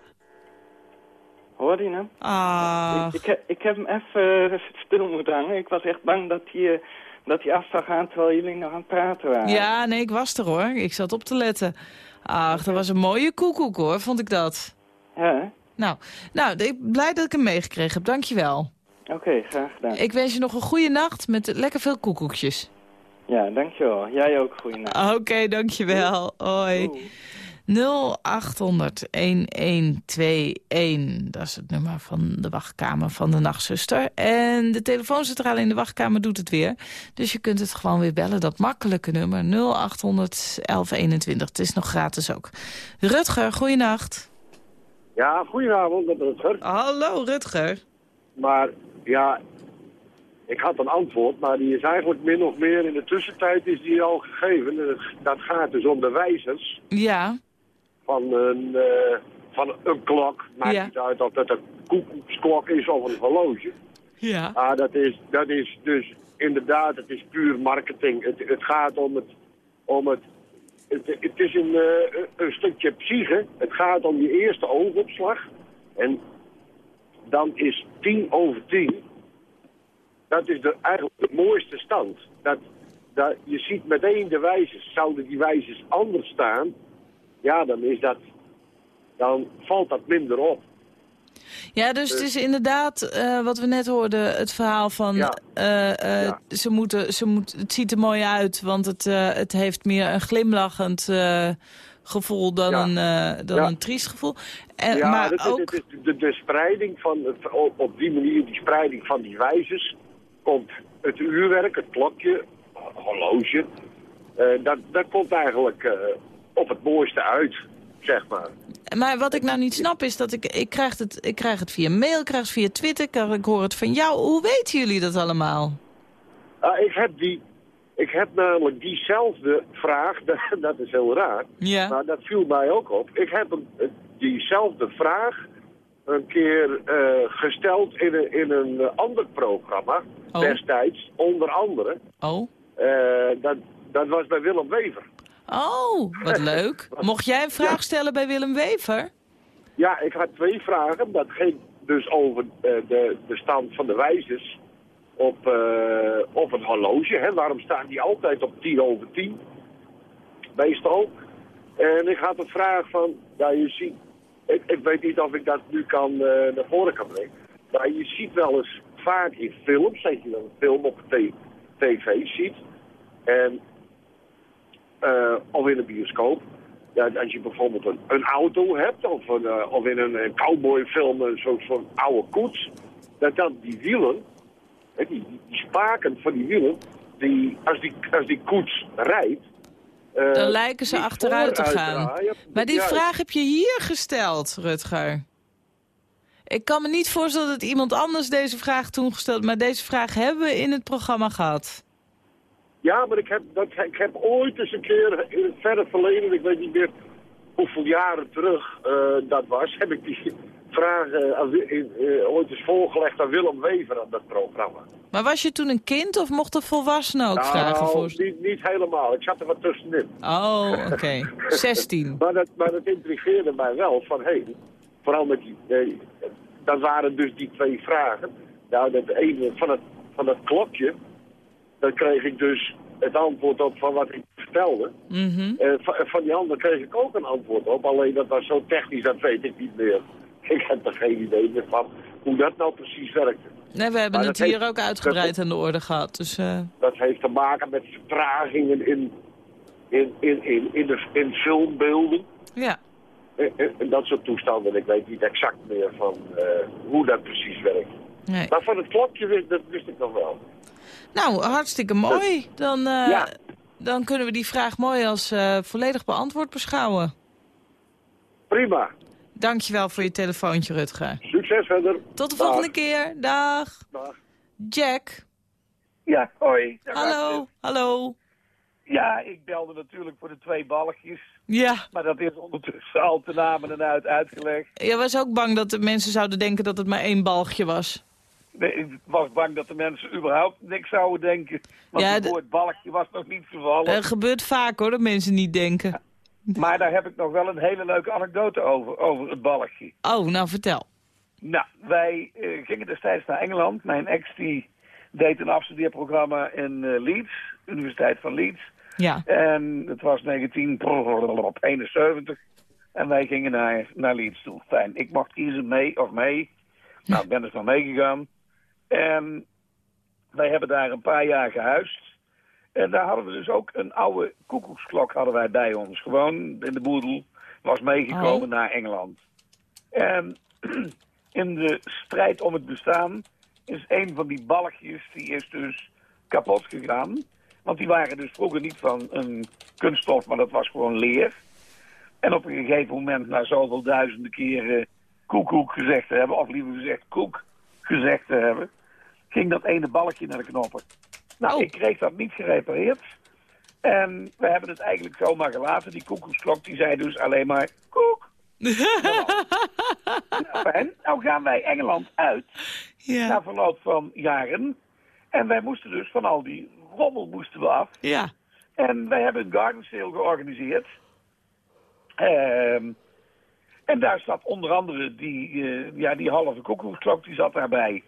Hoorde je hem? Ah. Ik, ik, heb- ik heb hem even stil moeten hangen. Ik was echt bang dat hij, eh, dat hij af zou gaan terwijl jullie nog aan het praten waren. Ja, nee, ik was er hoor. Ik zat op te letten. Ach, dat was een mooie koekoek hoor, vond ik dat. Ja? Nou, nou ik blij dat ik hem meegekregen heb. Dankjewel. Oké, graag gedaan. Ik wens je nog een goede nacht met lekker veel koekoekjes. Ja, dankjewel. Jij ook, goeienacht. Oké, dankjewel. Hoi. Doei. 0800-1121. Dat is het nummer van de wachtkamer van de nachtzuster. En de telefooncentrale in de wachtkamer doet het weer. Dus je kunt het gewoon weer bellen, dat makkelijke nummer. 0800-1121. Het is nog gratis ook. Rutger, goeienacht. Ja, goedenavond, met Rutger. Hallo, Rutger. Maar ja, ik had een antwoord, maar die is eigenlijk min of meer in de tussentijd is die al gegeven. En het- Dat gaat dus om de wijzers Ja, van een, eh, van een klok. Maakt Ja. niet uit of dat een koekoeksklok is of een horloge. ja. Maar dat is, dat is dus inderdaad, het is puur marketing. Het, het gaat om het, om het, het, is een, eh, een- stukje psyche. Het gaat om die eerste oogopslag. En dan is tien over tien, dat is de, eigenlijk de mooiste stand. Dat, dat, je ziet meteen de wijzers. Zouden die wijzers anders staan, ja, dan is dat, dan valt dat minder op. Ja, dus het is inderdaad eh, wat we net hoorden, het verhaal van... Ja. eh, eh, Ja. ze moeten, ze moet, het ziet er mooi uit, want het, eh, het heeft meer een glimlachend eh, gevoel dan, Ja. een, eh, dan Ja. een triest gevoel. En, ja, maar ook... het de, de spreiding van, het- op, die manier, die spreiding van die wijzers, komt het uurwerk, het klokje, horloge, eh, dat, dat komt eigenlijk eh, op het mooiste uit, zeg maar. Maar wat ik nou niet snap is dat ik, ik, krijg, het, ik krijg het via mail, ik krijg het via Twitter, ik, ik hoor het van jou. Hoe weten jullie dat allemaal? Ah, ik, heb die, ik heb namelijk diezelfde vraag, <laughs> dat, dat is heel raar, Ja. maar dat viel mij ook op. Ik heb een, diezelfde vraag een keer eh, gesteld in een, in een eh, ander programma, Oh. destijds, onder andere. Oh. Eh, dat, dat was bij Willem Wever. Oh, wat <laughs> leuk. Mocht jij een vraag stellen bij Willem Wever? Ja, ik had twee vragen. Dat ging dus over eh, de, de stand van de wijzers op, eh, op een horloge. Hè. Waarom staan die altijd op tien over tien? Meestal. En ik had een vraag van, ja je ziet, ik, ik weet niet of ik dat nu kan eh, naar voren kan brengen. Maar je ziet wel eens vaak in films, dat je dan een film op de tv ziet. En eh, of in een bioscoop. Ja, als je bijvoorbeeld een, een auto hebt, of, een, eh, of in een, een cowboyfilm een zo'n zo'n oude koets, dat dan die wielen, hè, die, die, die spaken van die wielen, die, als, die, als die koets rijdt... eh, Dan lijken ze achteruit te gaan. draaien. Maar die Ja, vraag heb je hier gesteld, Rutger. Ik kan me niet voorstellen dat iemand anders deze vraag toen gesteld... maar deze vraag hebben we in het programma gehad. Ja, maar ik heb, dat, ik heb ooit eens een keer in het verre verleden, ik weet niet meer hoeveel jaren terug eh, dat was, heb ik die vraag eh, in, eh, ooit eens voorgelegd aan Willem Wever aan dat programma. Maar was je toen een kind of mochten volwassenen ook vragen nou, voor... niet, niet helemaal. Ik zat er wat tussenin. Oh, <laughs> oké. 16. Maar dat, maar dat intrigeerde mij wel van, hé, vooral met die, eh, dat waren dus die twee vragen. Nou, dat ene van het, van het klokje, daar kreeg ik dus het antwoord op van wat ik vertelde. Mhm. Eh, van, van die andere kreeg ik ook een antwoord op, alleen dat was zo technisch, dat weet ik niet meer. <laughs> Ik heb er geen idee meer van hoe dat nou precies werkte. Nee, we hebben Maar het hier heeft- ook uitgebreid aan de orde gehad. Dus, eh, Dat heeft te maken met vertragingen in, in, in, in, in, de, in filmbeelden. ja. En, en- dat soort toestanden. Ik weet niet exact meer van eh, hoe dat precies werkt. Nee. Maar van het klokje, dat wist ik nog wel. Nou, hartstikke mooi. Dan, eh, Ja. dan kunnen we die vraag mooi als eh, volledig beantwoord beschouwen. Prima. Dankjewel voor je telefoontje, Rutger. Succes verder. Tot de Dag. volgende keer. Dag. Dag. Jack. Ja, hoi. Dag, Hallo. Hallo. Ja, ik belde natuurlijk voor de twee balkjes. Ja. Maar dat is ondertussen al te namen en uit uitgelegd. Je was ook bang dat de mensen zouden denken dat het maar één balgje was. Nee, ik was bang dat de mensen überhaupt niks zouden denken. Want Ja, het woord balkje was nog niet gevallen. Het gebeurt vaak hoor, dat mensen niet denken. Maar daar heb ik nog wel een hele leuke anekdote over, over het balkje. Oh, nou vertel. Nou, wij eh, gingen destijds naar Engeland. Mijn ex die deed een afstudeerprogramma in eh, Leeds, Universiteit van Leeds. Ja. En het was 1971. En wij gingen naar, naar Leeds toe. Fijn, ik mocht kiezen mee of mee. Nou, ik ben dus maar meegegaan. En wij hebben daar een paar jaar gehuisd. En daar hadden we dus ook een oude koekoeksklok hadden wij bij ons. Gewoon in de boedel was meegekomen Oh. naar Engeland. En <clears throat> in de strijd om het bestaan is een van die balkjes, die is dus kapot gegaan. Want die waren dus vroeger niet van een kunststof, maar dat was gewoon leer. En op een gegeven moment, na zoveel duizenden keren koekoek gezegd te hebben, of liever gezegd koek gezegd te hebben, ging dat ene balkje naar de knoppen. Nou, Oh. ik kreeg dat niet gerepareerd. En we hebben het eigenlijk zomaar gelaten. Die koekoeksklok die zei dus alleen maar koek. <laughs> nou, fijn. nou gaan wij Engeland uit Ja. na verloop van jaren. En wij moesten dus van al die rommel moesten we af. Ja. En wij hebben een garden sale georganiseerd. Ehm, en daar zat onder andere die, eh, ja, die halve koekoeksklok, die zat daarbij.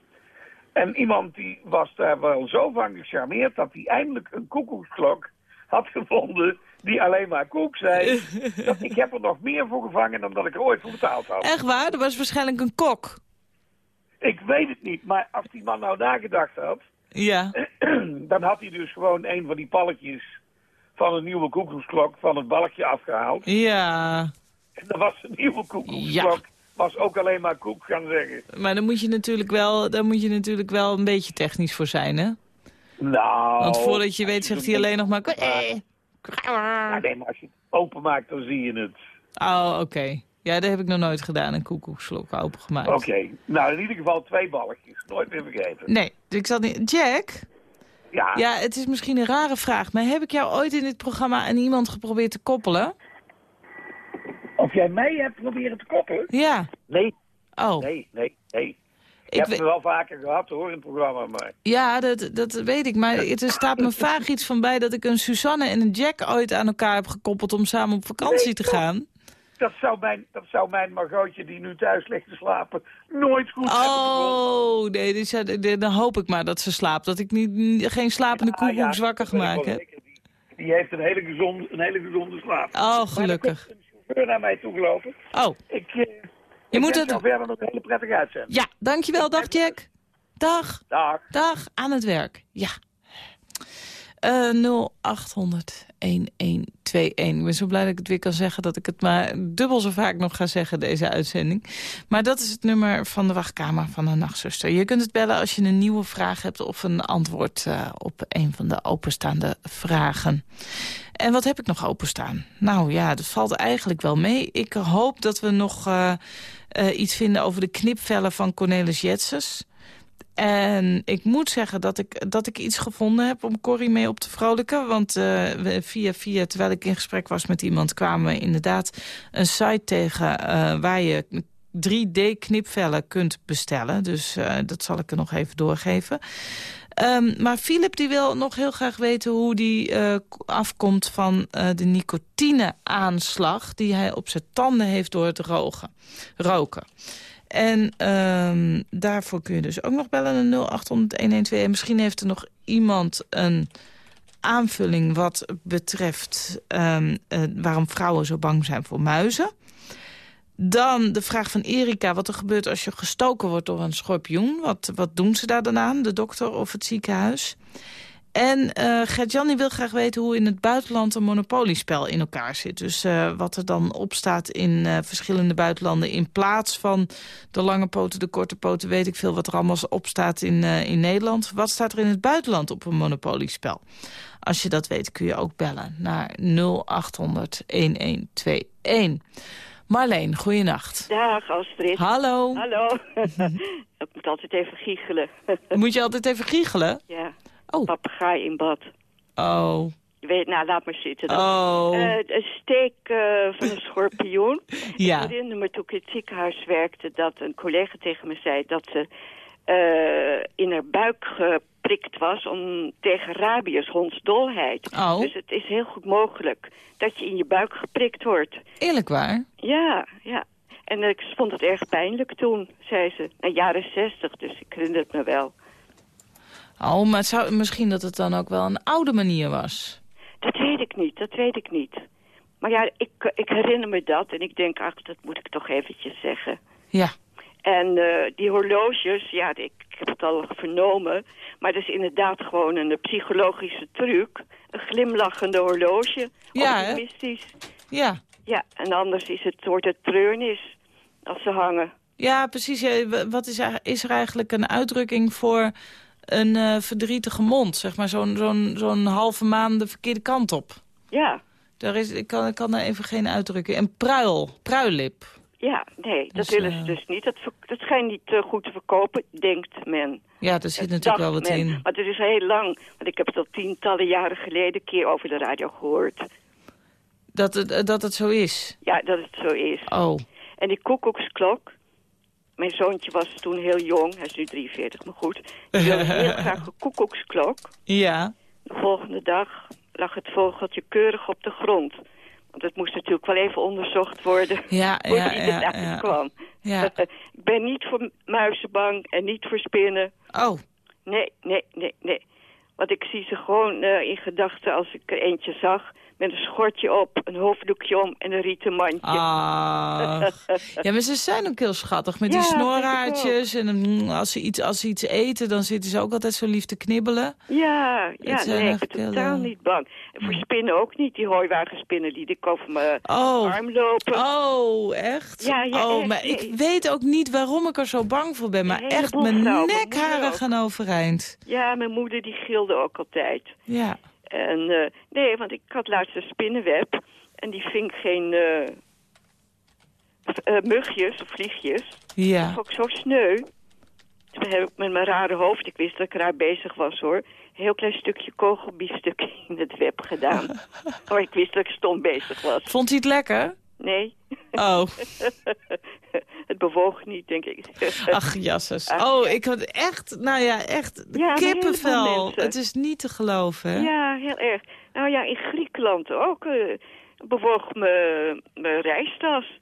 En iemand die was daar wel zo van gecharmeerd dat hij eindelijk een koekoeksklok had gevonden die alleen maar koek zei. <laughs> dat ik heb er nog meer voor gevangen dan dat ik er ooit voor betaald had. Echt waar? Dat was waarschijnlijk een kok. Ik weet het niet, maar als die man nou nagedacht had... Ja. <clears throat> dan had hij dus gewoon een van die palletjes van een nieuwe koekoeksklok van het balkje afgehaald. Ja. En dan was een nieuwe koekoeksklok, was ook alleen maar koek gaan zeggen. Maar dan moet je natuurlijk wel, daar moet je natuurlijk wel een beetje technisch voor zijn, hè? Nou... Want voordat je weet zegt hij alleen nog maar... Ja, nee, maar als je het openmaakt, dan zie je het. Oh, oké. Ja, dat heb ik nog nooit gedaan, een koekoekslok opengemaakt. Oké, nou in ieder geval twee balletjes. Nooit meer vergeten. Nee, dus ik zat niet... Jack? Ja, Ja, het is misschien een rare vraag, maar heb ik jou ooit in dit programma aan iemand geprobeerd te koppelen? Of jij mij hebt proberen te koppelen? Ja. Nee, Oh. nee, nee, nee. Ik Ik heb het wel vaker gehad hoor in het programma, maar... Ja, dat, dat weet ik. Maar er staat me <laughs> vaag iets van bij dat ik een Suzanne en een Jack ooit aan elkaar heb gekoppeld om samen op vakantie Nee, te gaan. Dat zou mijn, dat zou mijn Margotje, die nu thuis ligt te slapen, nooit goed hebben gevonden. Oh, nee, dus, ja, dan hoop ik maar dat ze slaapt. Dat ik niet, geen slapende koekoek ja, zwakker gemaakt heb. die heeft een hele gezonde, een hele gezonde slaap. Oh, gelukkig. Chauffeur naar mij toegelopen. Oh, Ik, eh, Je moet het- verder nog een hele prettige uitzending. ja, dankjewel. Dag Jack. Dag. Dag. Dag, aan het werk. Ja. Eh 0800 1121. Ik ben zo blij dat ik het weer kan zeggen... dat ik het maar dubbel zo vaak nog ga zeggen, deze uitzending. Maar dat is het nummer van de wachtkamer van de nachtzuster. Je kunt het bellen als je een nieuwe vraag hebt... of een antwoord eh, op een van de openstaande vragen. En wat heb ik nog openstaan? Nou ja, dat valt eigenlijk wel mee. Ik hoop dat we nog eh, eh, iets vinden over de knipvellen van Cornelis Jetses... En ik moet zeggen dat ik, dat ik iets gevonden heb om Corrie mee op te vrolijken. Want eh, via, via, terwijl ik in gesprek was met iemand... kwamen we inderdaad een site tegen eh, waar je 3D-knipvellen kunt bestellen. Dus eh, dat zal ik er nog even doorgeven. Ehm, maar Philip die wil nog heel graag weten hoe die afkomt van de nicotine-aanslag... die hij op zijn tanden heeft door het rogen, roken. En ehm, daarvoor kun je dus ook nog bellen naar 0800-1121. En misschien heeft er nog iemand een aanvulling wat betreft ehm, eh, waarom vrouwen zo bang zijn voor muizen. Dan de vraag van Erika, wat er gebeurt als je gestoken wordt door een schorpioen. Wat, wat doen ze daar dan aan, de dokter of het ziekenhuis? En uh, Gert-Jan wil graag weten hoe in het buitenland een monopoliespel in elkaar zit. Dus uh, wat er dan opstaat in uh, verschillende buitenlanden... in plaats van de lange poten, de korte poten... weet ik veel wat er allemaal opstaat in, in Nederland. Wat staat er in het buitenland op een monopoliespel? Als je dat weet kun je ook bellen naar 0800-1121. Marleen, goeienacht. Dag Astrid. Hallo. Hallo. <laughs> ik moet altijd even giechelen. moet je altijd even giechelen? Ja. Oh. Papegaai in bad. Oh. Weet, nou, laat maar zitten dan. Oh. Uh, een steek uh, van een schorpioen. <laughs> ja. Ik herinner me toen ik in het ziekenhuis werkte... dat een collega tegen me zei dat ze uh, in haar buik geprikt was... Om, tegen rabies, hondsdolheid. Oh. Dus het is heel goed mogelijk dat je in je buik geprikt wordt. Eerlijk waar? Ja, ja. En ik vond het erg pijnlijk toen, zei ze. In jaren zestig, dus ik herinner het me wel. Oh, maar zou, misschien dat het dan ook wel een oude manier was. Dat weet ik niet, dat weet ik niet. Maar ja, ik, ik herinner me dat en ik denk, ach, dat moet ik toch eventjes zeggen. Ja. En uh, die horloges, ja, ik, heb het al vernomen... maar dat is inderdaad gewoon een psychologische truc. Een glimlachende horloge, ja, optimistisch. Ja. Ja, en anders is het, wordt het treurnis als ze hangen. Ja, precies. Ja, wat is, is er eigenlijk een uitdrukking voor een uh, verdrietige mond? Zeg maar zo'n zo'n zo'n halve maan de verkeerde kant op. Ja. Daar is, ik, kan, ik kan daar even geen uitdrukking. En pruil, pruillip. Ja, nee, dat Dus, willen ze eh, dus niet. Dat, dat schijnt niet uh, goed te verkopen, denkt men. Ja, er zit natuurlijk wel wat men. in. Maar het is heel lang, want ik heb het al tientallen jaren geleden een keer over de radio gehoord. Dat het, dat het zo is? Ja, dat het zo is. Oh. En die koekoeksklok, mijn zoontje was toen heel jong, hij is nu 43, maar goed. Die wilde <laughs> heel graag een koekoeksklok. Ja. De volgende dag lag het vogeltje keurig op de grond. Want het moest natuurlijk wel even onderzocht worden ja, <laughs> hoe ja, hij ja, kwam. Ja. ik ben niet voor muizen bang en niet voor spinnen. Oh. Nee, nee, nee, nee. Want ik zie ze gewoon uh, in gedachten als ik er eentje zag... met een schortje op, een hoofddoekje om en een rieten mandje. Ah. <laughs> ja, maar ze zijn ook heel schattig met die snorhaartjes. En mm, als ze, iets, als ze iets eten, dan zitten ze ook altijd zo lief te knibbelen. Ja, ja nee, ik ben heel, totaal eh, niet bang. En voor spinnen ook niet, die hooiwagenspinnen die dik over mijn Oh. arm lopen. Oh, echt? Ja, ja, oh, echt, maar nee. ik weet ook niet waarom ik er zo bang voor ben. Maar echt, mijn nekharen gaan overeind. Ja, mijn moeder die gilde ook altijd. Ja. En eh, nee, want ik had laatst een spinnenweb en die ving geen eh, eh, mugjes of vliegjes. Ja. Dat vond ik zo sneu. Toen heb ik met mijn rare hoofd, ik wist dat ik raar bezig was hoor, een heel klein stukje kogelbiefstuk <laughs> in het web gedaan. maar <laughs> ik wist dat ik stom bezig was. Vond hij het lekker? Nee, Oh, <laughs> het bewoog niet, denk ik. <laughs> ach jasses. Oh, ja. ik had echt, nou ja, echt Ja, kippenvel. Het is niet te geloven, hè? Ja, heel erg. Nou ja, in Griekenland ook eh, bewoog mijn reistas.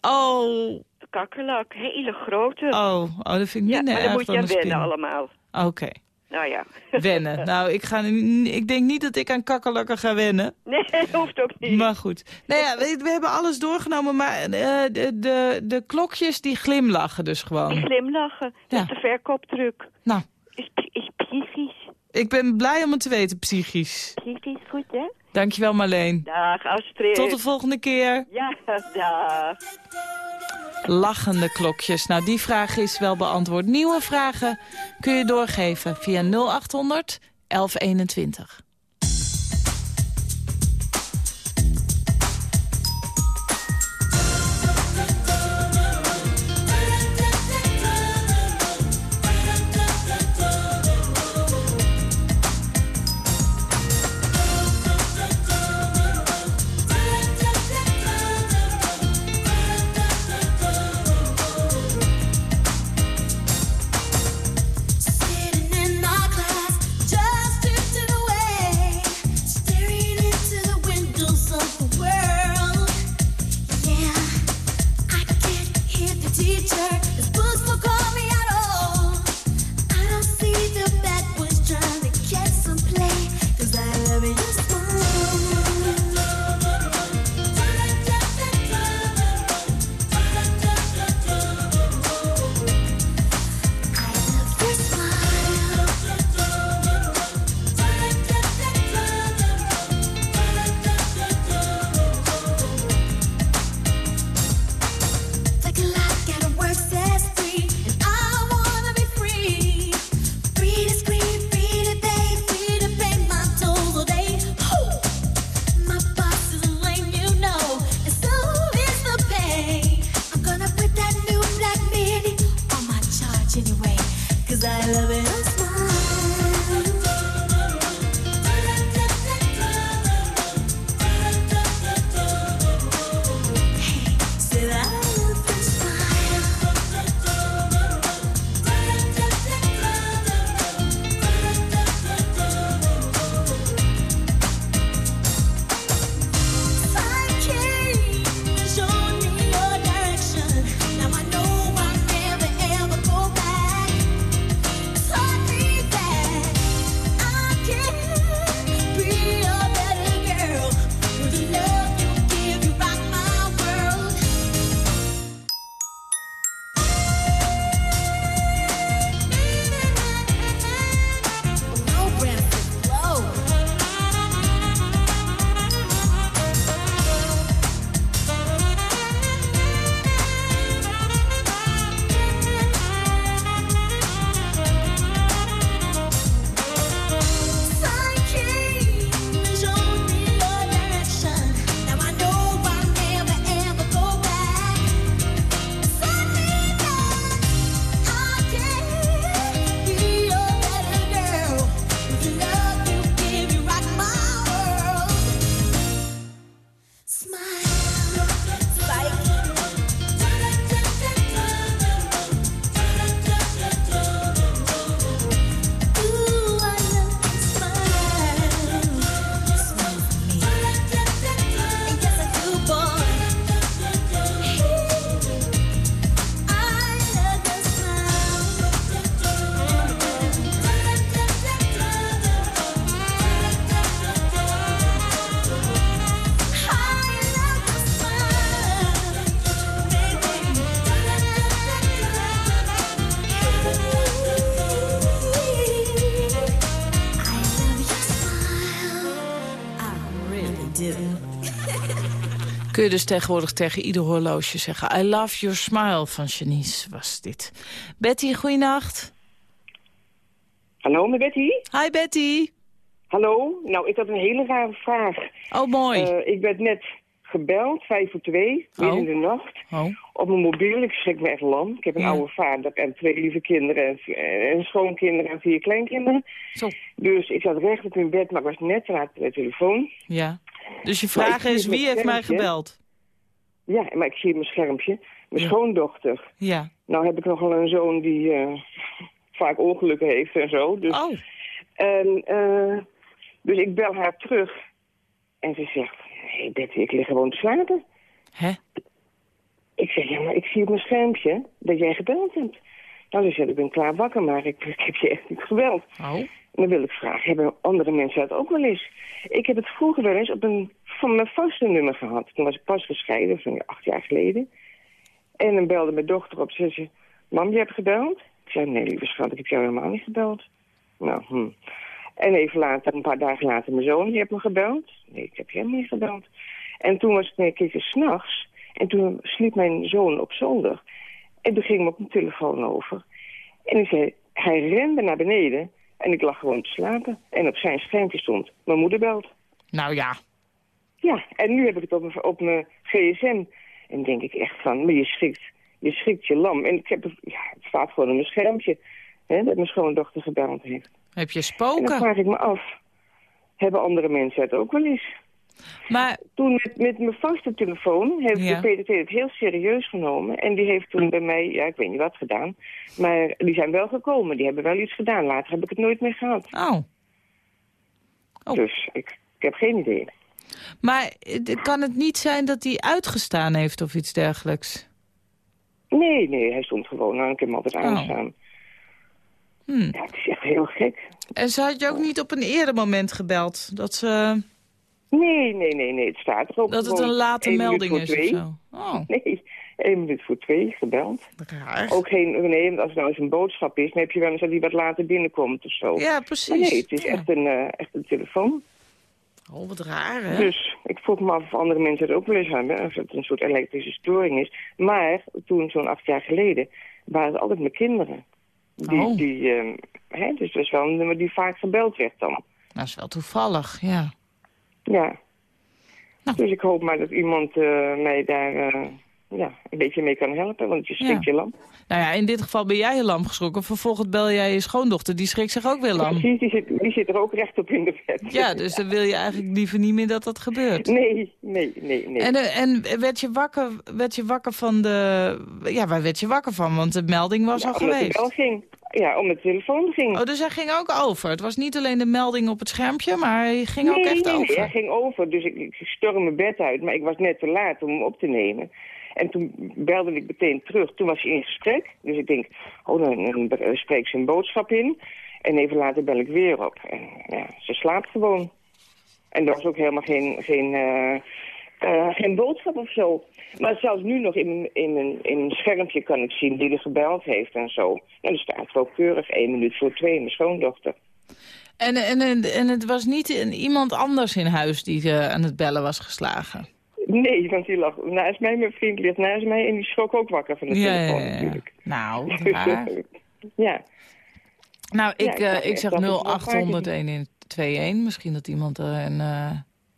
Oh, Kakkerlak, hele grote. oh, oh, dat vind ik ja, minder maar dan moet je wennen allemaal. Oké, Nou ja. wennen. <laughs> nou, ik, ga, ik denk niet dat ik aan kakkerlakken ga wennen. Nee, <laughs> dat hoeft ook niet. Maar goed. Nou ja, we, we hebben alles doorgenomen, maar eh, de, de, de klokjes die glimlachen dus Die gewoon. glimlachen, dat is de verkoopdruk. Nou, Is, is psychisch. ik ben blij om het te weten, psychisch. Psychisch goed, hè? Dankjewel Marleen. Dag, Astrid. Tot de volgende keer. Ja, dag. Lachende klokjes. Nou, die vraag is wel beantwoord. Nieuwe vragen kun je doorgeven via 0800 1121. Kun je dus tegenwoordig tegen ieder horloge zeggen... I love your smile van Janice was dit. Betty, goeienacht. Hallo, met Betty? Hi Betty. Hallo. Nou, ik had een hele rare vraag. Oh, mooi. Eh, ik werd net gebeld, vijf voor twee, midden in de nacht. Oh. Op mijn mobiel, ik schrik me echt lam. Ik heb een Ja. oude vader en twee lieve kinderen en, en schoonkinderen en vier kleinkinderen. Zo. Dus ik zat recht op mijn bed, maar ik was net laat bij de telefoon. Ja. Dus je vraag is, wie heeft mij gebeld? Ja, maar ik zie op mijn schermpje. Mijn Ja. schoondochter. Ja. Nou heb ik nogal een zoon die eh, vaak ongelukken heeft en zo. Dus, Oh. en, eh, dus ik bel haar terug. En ze zegt, nee Betty, ik lig gewoon te slapen. Hè? Ik zeg, ja, maar ik zie op mijn schermpje dat jij gebeld hebt. Nou, ze zegt, ik ben klaar wakker, maar ik, ik heb je echt niet gebeld. Oh. Dan wil ik vragen, hebben andere mensen dat ook wel eens? Ik heb het vroeger wel eens op een van mijn vaste nummer gehad. Toen was ik pas gescheiden, zo'n acht jaar geleden. En dan belde mijn dochter op, ze zei, mam, je hebt gebeld? Ik zei, nee, lieve schat, ik heb jou helemaal niet gebeld. Nou, hm. En even later, een paar dagen later, mijn zoon, je hebt me gebeld? Nee, ik heb je helemaal niet gebeld. En toen was het een keertje s'nachts. En toen sliep mijn zoon op zolder. En toen ging me op mijn telefoon over. En hij zei, hij rende naar beneden. En ik lag gewoon te slapen. En op zijn schermpje stond, mijn moeder belt. Nou ja. Ja, en nu heb ik het op mijn, op mijn gsm. En denk ik echt van, maar je schrikt, je schrikt je lam. En ik heb, het- ja, het staat gewoon op mijn schermpje. Hè, dat mijn schoondochter gebeld heeft. Heb je En dan spoken? vraag ik me af, hebben andere mensen het ook wel eens? Maar, Toen met, met mijn vaste telefoon heeft Ja. de PDT het heel serieus genomen. En die heeft toen bij mij, ja, ik weet niet wat gedaan. Maar die zijn wel gekomen, die hebben wel iets gedaan. Later heb ik het nooit meer gehad. oh. Oh. Dus ik, ik heb geen idee. Maar eh, kan het niet zijn dat hij uitgestaan heeft of iets dergelijks? Nee, nee, hij stond gewoon aan. Ik heb hem altijd Oh. aanstaan. Hm. Ja, het is echt heel gek. En ze had je ook niet op een eerder moment gebeld? Dat, ze, Nee, nee, nee, nee. Het staat er ook dat het een late melding is of zo? Oh, <laughs> Nee, één minuut voor twee gebeld. raar. Ook geen, nee, als het nou eens een boodschap is, dan heb je wel eens dat die wat later binnenkomt of zo. Ja, Maar precies. nee, het is Ja. echt, een, eh, echt een telefoon. Oh, wat raar, hè? Dus ik vroeg me af of andere mensen het ook wel eens hebben. Of het een soort elektrische storing is. Maar toen, zo'n acht jaar geleden, waren het altijd mijn kinderen. Die, Oh. die, ehm, hè, dus dat is wel een nummer die vaak gebeld werd dan. Nou, is wel toevallig, ja. Ja. Nou. Dus ik hoop maar dat iemand eh, mij daar eh, ja, een beetje mee kan helpen. Want je schrikt Ja. je lam. Nou ja, in dit geval ben jij je lam geschrokken. Vervolgens bel jij je schoondochter, die schrikt zich ook weer lam. Precies, die zit, die zit er ook recht op in de bed. Ja, dus dan wil je eigenlijk liever niet meer dat dat gebeurt. Nee, nee, nee, nee. En, eh, en werd, je wakker, werd je wakker van de... Ja, waar werd je wakker van? Want de melding was Ja, al geweest. wel ging. Ja, om de telefoon ging. Oh, dus hij ging ook over. Het was niet alleen de melding op het schermpje, maar hij ging ook echt nee, over. nee, hij ging over. Dus ik, ik storm mijn bed uit, maar ik was net te laat om hem op te nemen. En toen belde ik meteen terug. Toen was hij in gesprek. Dus ik denk, oh, dan, dan spreekt ze een boodschap in. En even later bel ik weer op. En ja, ze slaapt gewoon. En er was ook helemaal geen, geen, eh, eh, geen boodschap of zo. Maar zelfs nu nog in, in, mijn, in mijn schermpje kan ik zien die er gebeld heeft en zo. En er staat wel keurig één minuut voor twee, mijn schoondochter. En, en, en, en het was niet een- iemand anders in huis die eh, aan het bellen was geslagen. Nee, want die lag naast mij, mijn vriend ligt naast mij en die schrok ook wakker van de Ja, telefoon ja, ja. natuurlijk. Nou, <laughs> ja, Nou, ik, ik eh, ik zeg dat het wel 0800 121. Misschien dat iemand er een, eh,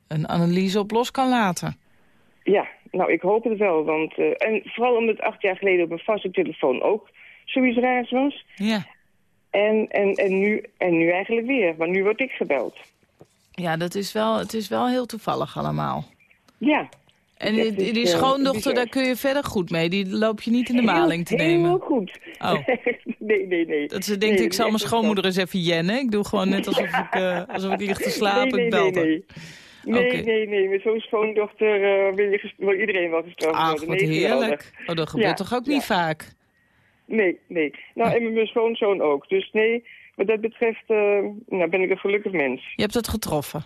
een analyse op los kan laten. ja, nou ik hoop het wel. Want, eh, en vooral omdat acht jaar geleden op mijn vaste telefoon ook zoiets raars was. Ja. En, en, en, nu, en nu eigenlijk weer, want nu word ik gebeld. Ja, dat is wel, het is wel heel toevallig allemaal. Ja. En die, eh, schoondochter, daar kun je verder goed mee. Die loop je niet in de Heel- maling te heel nemen. goed. Oh. <laughs> nee, nee, nee. Dat ze denkt, Nee, ik zal mijn schoonmoeder eens even jennen. Ik doe gewoon net alsof ik, eh, <laughs> alsof ik lig te slapen. Nee, ik nee, bel nee, nee. Nee, nee, nee. Met zo'n schoondochter eh, wil, je wil iedereen wel gestraft Ach, worden. wat Nee, geweldig. heerlijk. Oh, dat gebeurt Ja, toch ook ja. niet vaak? Nee, nee. Nou, en mijn schoonzoon ook. Dus nee, wat dat betreft nou, ben ik een gelukkig mens. Je hebt het getroffen.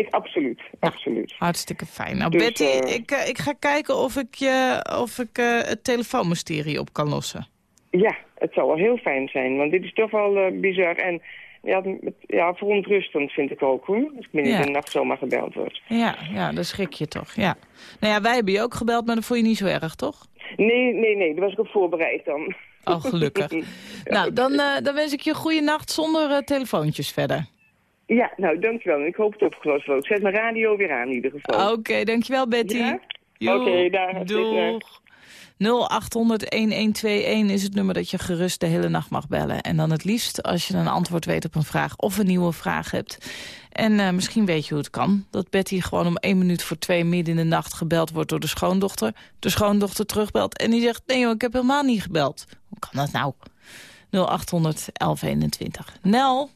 Ik, absoluut, absoluut. Hartstikke fijn. Nou, Dus, Betty, eh, ik, eh, ik ga kijken of ik, je, of ik eh, het telefoonmysterie op kan lossen. Ja, het zou wel heel fijn zijn, want dit is toch wel bizar. En ja, ja, verontrustend vind ik ook hoor. Als ik midden in de nacht zomaar gebeld word. Ja, ja, dan schrik je toch, ja. Nou ja, wij hebben je ook gebeld, maar dat vond je niet zo erg, toch? Nee, nee, nee, daar was ik op voorbereid dan. Oh, gelukkig. <laughs> nou, dan, dan wens ik je een goede nacht zonder telefoontjes verder. Ja, nou, dankjewel. Ik hoop het opgelost wordt. Zet mijn radio weer aan in ieder geval. Oké, dankjewel Betty. Ja? Joe, Oké, dag, hartstikke Doeg. 0800-1121 is het nummer dat je gerust de hele nacht mag bellen. En dan het liefst als je een antwoord weet op een vraag of een nieuwe vraag hebt. En eh, misschien weet je hoe het kan. Dat Betty gewoon om één minuut voor twee midden in de nacht gebeld wordt door de schoondochter. De schoondochter terugbelt en die zegt, nee joh, ik heb helemaal niet gebeld. Hoe kan dat nou? 0800-1121. Nel,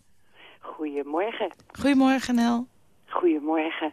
Goedemorgen. goedemorgen Nel. Goedemorgen.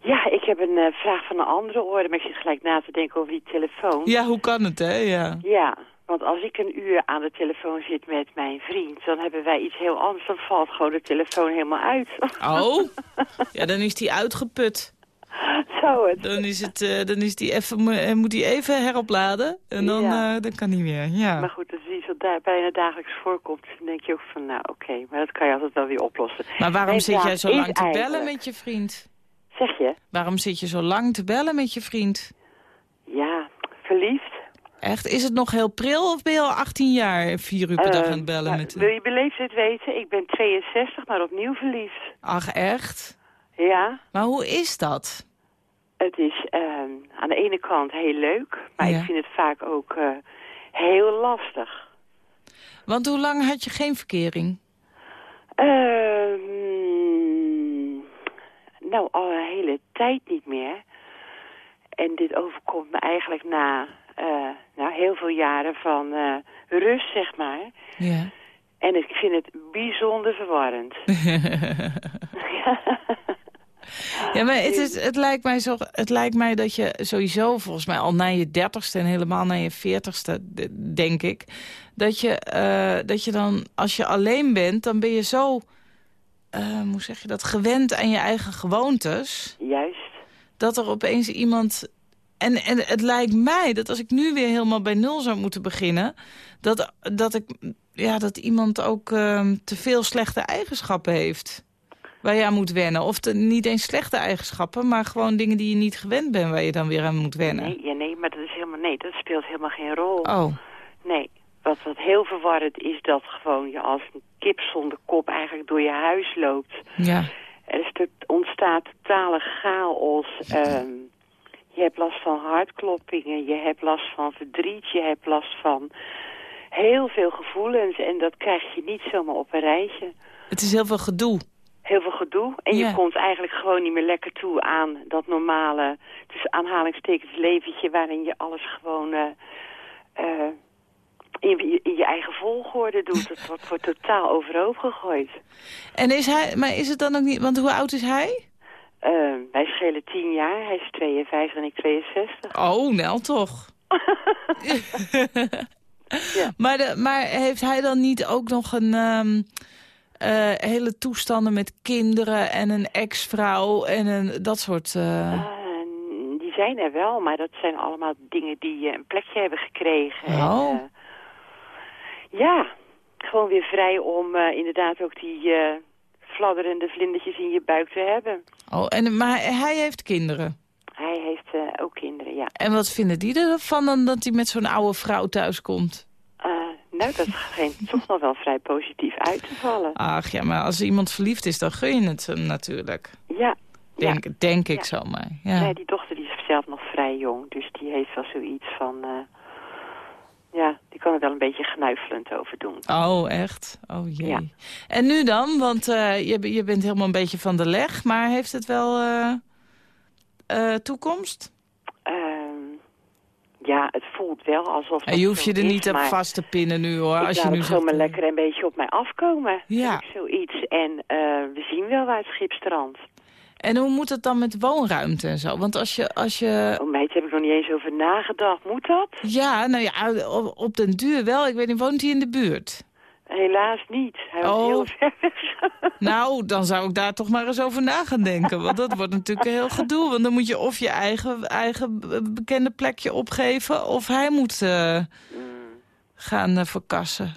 Ja, ik heb een eh, vraag van een andere orde, maar ik zit gelijk na te denken over die telefoon. Ja, hoe kan het hè? Ja. Ja, want als ik een uur aan de telefoon zit met mijn vriend, dan hebben wij iets heel anders. Dan valt gewoon de telefoon helemaal uit. Oh, <laughs> ja, dan is die uitgeput. <laughs> Zo het. Dan, is het, eh, dan is die even, eh, moet hij even heropladen en dan, Ja. eh, dan kan hij weer. Ja. Maar goed, dat is iets wat daar bijna dagelijks voorkomt. Dan denk je ook van, nou oké, maar dat kan je altijd wel weer oplossen. Maar waarom zit jij zo lang te bellen eigenlijk- met je vriend? Zeg je? Waarom zit je zo lang te bellen met je vriend? Ja, verliefd. Echt, is het nog heel pril of ben je al 18 jaar vier uur per dag aan het bellen nou, met Wil je beleefdheid weten? Ik ben 62, maar opnieuw verliefd. Ach, echt? Ja. Maar hoe is dat? Het is ehm, aan de ene kant heel leuk, maar Ja. ik vind het vaak ook eh, heel lastig. Want hoe lang had je geen verkering? Ehm, nou, al een hele tijd niet meer. En dit overkomt me eigenlijk na eh, nou, heel veel jaren van eh, rust, zeg maar. Ja. En ik vind het bijzonder verwarrend. Ja, <laughs> <laughs> maar het, is, het, lijkt mij zo, het lijkt mij dat je sowieso volgens mij al na je dertigste en helemaal na je veertigste, denk ik, dat je, eh, dat je dan, als je alleen bent, dan ben je zo, eh, hoe zeg je dat, gewend aan je eigen gewoontes. Juist. Dat er opeens iemand... En, en het lijkt mij dat als ik nu weer helemaal bij nul zou moeten beginnen... dat, dat, ik, ja, dat iemand ook ehm, te veel slechte eigenschappen heeft waar je aan moet wennen. Of te, niet eens slechte eigenschappen, maar gewoon dingen die je niet gewend bent... waar je dan weer aan moet wennen. Nee, ja, nee, maar dat is helemaal nee, dat speelt helemaal geen rol. Oh, Nee, wat, wat heel verwarrend is dat gewoon je als een kip zonder kop eigenlijk door je huis loopt. ja. Er ontstaat totale chaos. Ehm, je hebt last van hartkloppingen, je hebt last van verdriet, je hebt last van heel veel gevoelens. En dat krijg je niet zomaar op een rijtje. Het is heel veel gedoe. Heel veel gedoe. En Ja. je komt eigenlijk gewoon niet meer lekker toe aan dat normale, tussen aanhalingstekens, leventje waarin je alles gewoon eh, eh, in, je- in je eigen volgorde doet. Het wordt, wordt totaal overhoop gegooid. En is hij, maar is het dan ook niet, want hoe oud is hij? Eh, wij schelen tien jaar. Hij is 52 en ik 62. Oh, nou toch. <laughs> <laughs> maar, de, maar heeft hij dan niet ook nog een ehm, eh, hele toestanden met kinderen en een ex-vrouw en een, dat soort... eh, Eh, die zijn er wel, maar dat zijn allemaal dingen die een plekje hebben gekregen. En, Oh. ja, gewoon weer vrij om inderdaad ook die fladderende vlindertjes in je buik te hebben. Oh, en, maar hij heeft kinderen. Hij heeft ook kinderen, ja. En wat vinden die ervan dan dat hij met zo'n oude vrouw thuiskomt? Eh, nou, dat schijnt <laughs> toch nog wel vrij positief uit te vallen. Ach ja, maar als iemand verliefd is, dan gun je het hem natuurlijk. Ja. Denk, denk ik Ja. zomaar. Ja. Nee, die dochter die is zelf nog vrij jong, dus die heeft wel zoiets van... eh, ja, die kan er wel een beetje gnuifelend over doen. Oh, echt? Oh jee. Ja. En nu dan? Want eh, je, je bent helemaal een beetje van de leg, maar heeft het wel eh, toekomst? Het voelt wel alsof En je hoeft je er niet op vast te pinnen nu hoor. Ik Als je nu het gewoon maar lekker een beetje op mij afkomen. Ja. Ik zoiets. En eh, we zien wel waar het schip strandt. En hoe moet het dan met woonruimte en zo? Want als je... Als je... Oh meid, heb ik nog niet eens over nagedacht. Moet dat? Ja, nou ja, op, op den duur wel. Ik weet niet, woont hij in de buurt? Helaas niet. Hij was Oh. heel <laughs> ver weg. Nou, dan zou ik daar toch maar eens over na gaan denken. Want dat wordt natuurlijk een heel gedoe. Want dan moet je of je eigen, eigen be- bekende plekje opgeven... of hij moet eh, gaan eh, verkassen.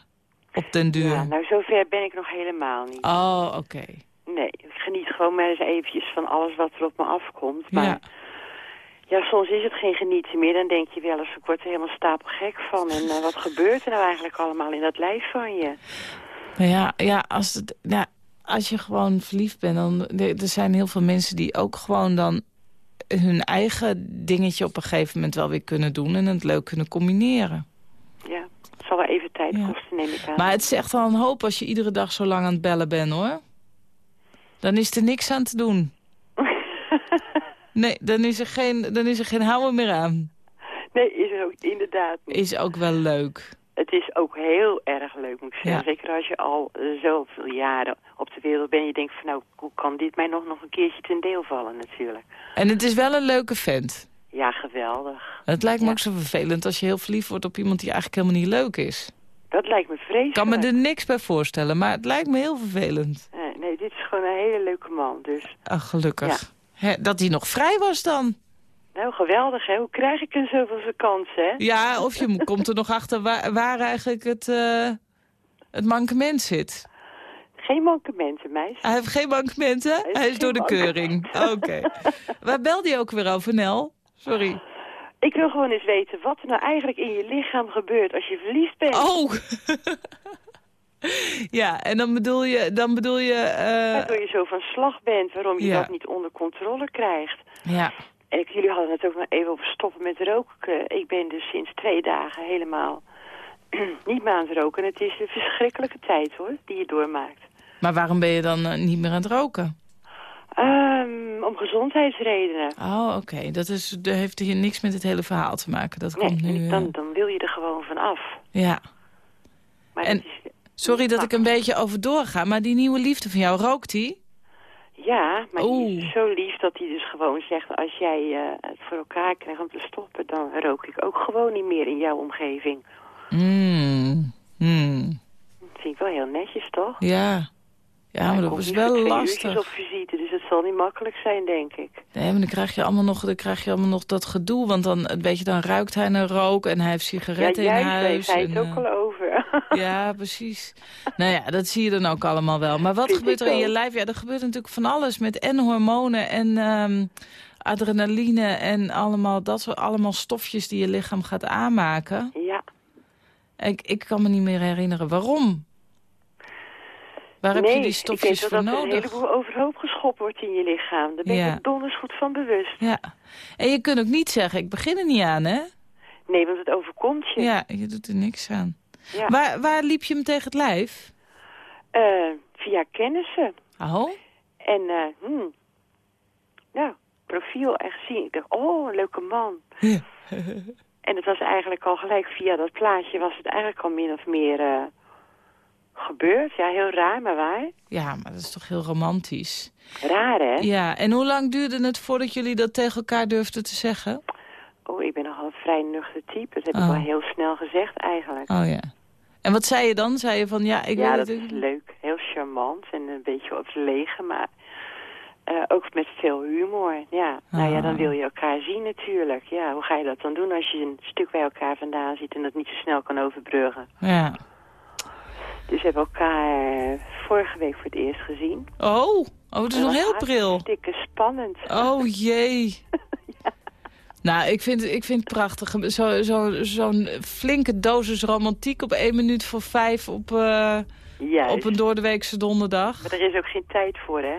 Op den duur. Ja, nou zover ben ik nog helemaal niet. Oh, oké. Nee, ik geniet gewoon maar eens eventjes van alles wat er op me afkomt. Maar Ja. Ja. soms is het geen genieten meer. Dan denk je wel eens, ik word er helemaal stapelgek van. En eh, wat gebeurt er nou eigenlijk allemaal in dat lijf van je? Ja, ja, als, het, ja, als je gewoon verliefd bent, dan er er zijn heel veel mensen die ook gewoon dan hun eigen dingetje op een gegeven moment wel weer kunnen doen en het leuk kunnen combineren. Ja, het zal wel even tijd kosten, neem ik aan. Maar het is echt wel een hoop als je iedere dag zo lang aan het bellen bent, hoor. Dan is er niks aan te doen. Nee, dan is er geen, dan is er geen houden meer aan. Nee, is er ook inderdaad niet. Is ook wel leuk. Het is ook heel erg leuk, moet ik zeggen. Ja. Zeker als je al eh, zoveel jaren op de wereld bent. Je denkt van, nou, hoe kan dit mij nog, nog een keertje ten deel vallen natuurlijk. En het is wel een leuke vent. Ja, geweldig. Het lijkt me ook zo vervelend als je heel verliefd wordt op iemand die eigenlijk helemaal niet leuk is. Dat lijkt me vreselijk. Ik kan me er niks bij voorstellen, maar het lijkt me heel vervelend. Nee, nee, dit is gewoon een hele leuke man, dus... Ach, gelukkig. Dat hij nog vrij was dan. Nou, geweldig, hè? Hoe krijg ik een zoveel vakantie, hè? Ja, of je komt er nog achter waar, waar eigenlijk het, eh, het mankement zit. Geen mankementen, meisje. Hij heeft geen mankementen? Hij is, door de keuring. Oké. Waar belde je ook weer over, Nel? Sorry. Ik wil gewoon eens weten wat er nou eigenlijk in je lichaam gebeurt als je verliefd bent. Oh! <laughs> ja, en dan bedoel je... Dan bedoel je eh, Waardoor je zo van slag bent, waarom je Ja. dat niet onder controle krijgt. ja. En ik, jullie hadden het ook nog even over stoppen met roken. Ik ben dus sinds twee dagen helemaal <clears throat> niet meer aan het roken. En het is een verschrikkelijke tijd, hoor, die je doormaakt. Maar waarom ben je dan eh, niet meer aan het roken? Ehm, om gezondheidsredenen. Oh, oké. Dat, is, dat heeft hier niks met het hele verhaal te maken. Dat Nee, komt nu... eh, dan, dan wil je er gewoon van af. Ja. Maar En het is, sorry dat ik een beetje over doorga, maar die nieuwe liefde van jou, rookt die? ja, maar die Oeh. is zo lief dat hij dus gewoon zegt... als jij eh, het voor elkaar krijgt om te stoppen... dan rook ik ook gewoon niet meer in jouw omgeving. Mm. Mm. Dat vind ik wel heel netjes, toch? Ja. Ja, maar dat is wel lastig. op visite, dus het zal niet makkelijk zijn, denk ik. Nee, maar dan krijg je allemaal nog, dan krijg je allemaal nog dat gedoe. Want dan, weet je, dan ruikt hij naar rook en hij heeft sigaretten ja, in huis. heeft hij het en, ook eh, al over. <laughs> Ja, precies. Nou ja, dat zie je dan ook allemaal wel. Maar wat gebeurt ik er in je lijf? Ja, er gebeurt natuurlijk van alles met en hormonen en ehm, adrenaline en allemaal dat soort allemaal stofjes die je lichaam gaat aanmaken. Ja. Ik, ik kan me niet meer herinneren waarom. Waar heb je die stofjes ik denk voor dat er een nodig? heleboel overhoop geschopt wordt in je lichaam. Daar ben Ja. je donders goed van bewust. Ja. En je kunt ook niet zeggen, ik begin er niet aan, hè? Nee, want het overkomt je. Ja, je doet er niks aan. Ja. Waar, waar liep je hem tegen het lijf? Eh, via kennissen. Oh? En, eh, hmm, nou, profiel en gezien. Ik dacht, oh, een leuke man. <laughs> en het was eigenlijk al gelijk via dat plaatje was het eigenlijk al min of meer eh, gebeurd. Ja, heel raar, maar waar. Ja, maar dat is toch heel romantisch. Raar, hè? Ja, en hoe lang duurde het voordat jullie dat tegen elkaar durfden te zeggen? Oh, ik ben nogal een vrij nuchter type. Dat heb ik Oh. wel heel snel gezegd eigenlijk. Oh ja. En wat zei je dan? Zei je van, ja, ik ja, wil dat het... is leuk. Heel charmant en een beetje verlegen, maar eh, ook met veel humor. Ja, nou ja, dan Ah. wil je elkaar zien natuurlijk. Ja, hoe ga je dat dan doen als je een stuk bij elkaar vandaan ziet en dat niet zo snel kan overbruggen? Ja. Dus we hebben elkaar eh, vorige week voor het eerst gezien. Oh, oh het is nog heel pril. Hartstikke spannend. Oh jee. <laughs> Nou, ik vind, ik vind het prachtig. Zo'n zo, zo'n flinke dosis romantiek op één minuut voor vijf op, Juist. op een doordeweekse donderdag. Maar er is ook geen tijd voor, hè?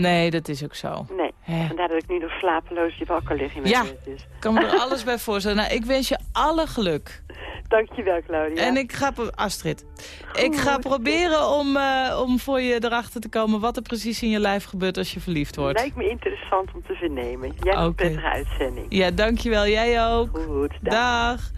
Nee, dat is ook zo. Nee. Vandaar dat ik nu nog slapeloos wakker lig in mijn Ja, bed. Dus. ik kan me er <laughs> alles bij voorstellen. Nou, ik wens je alle geluk. Dankjewel, Claudia. En ik ga... Astrid. Ik ga proberen om, eh, om voor je erachter te komen... wat er precies in je lijf gebeurt als je verliefd wordt. Lijkt me interessant om te vernemen. Jij hebt Oké. een prettige uitzending. Ja, dankjewel. Jij ook. Goed, dag.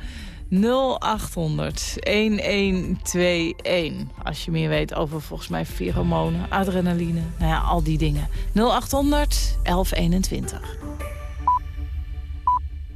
0800 1121. Als je meer weet over volgens mij pheromonen, adrenaline, nou ja, al die dingen. 0800 1121.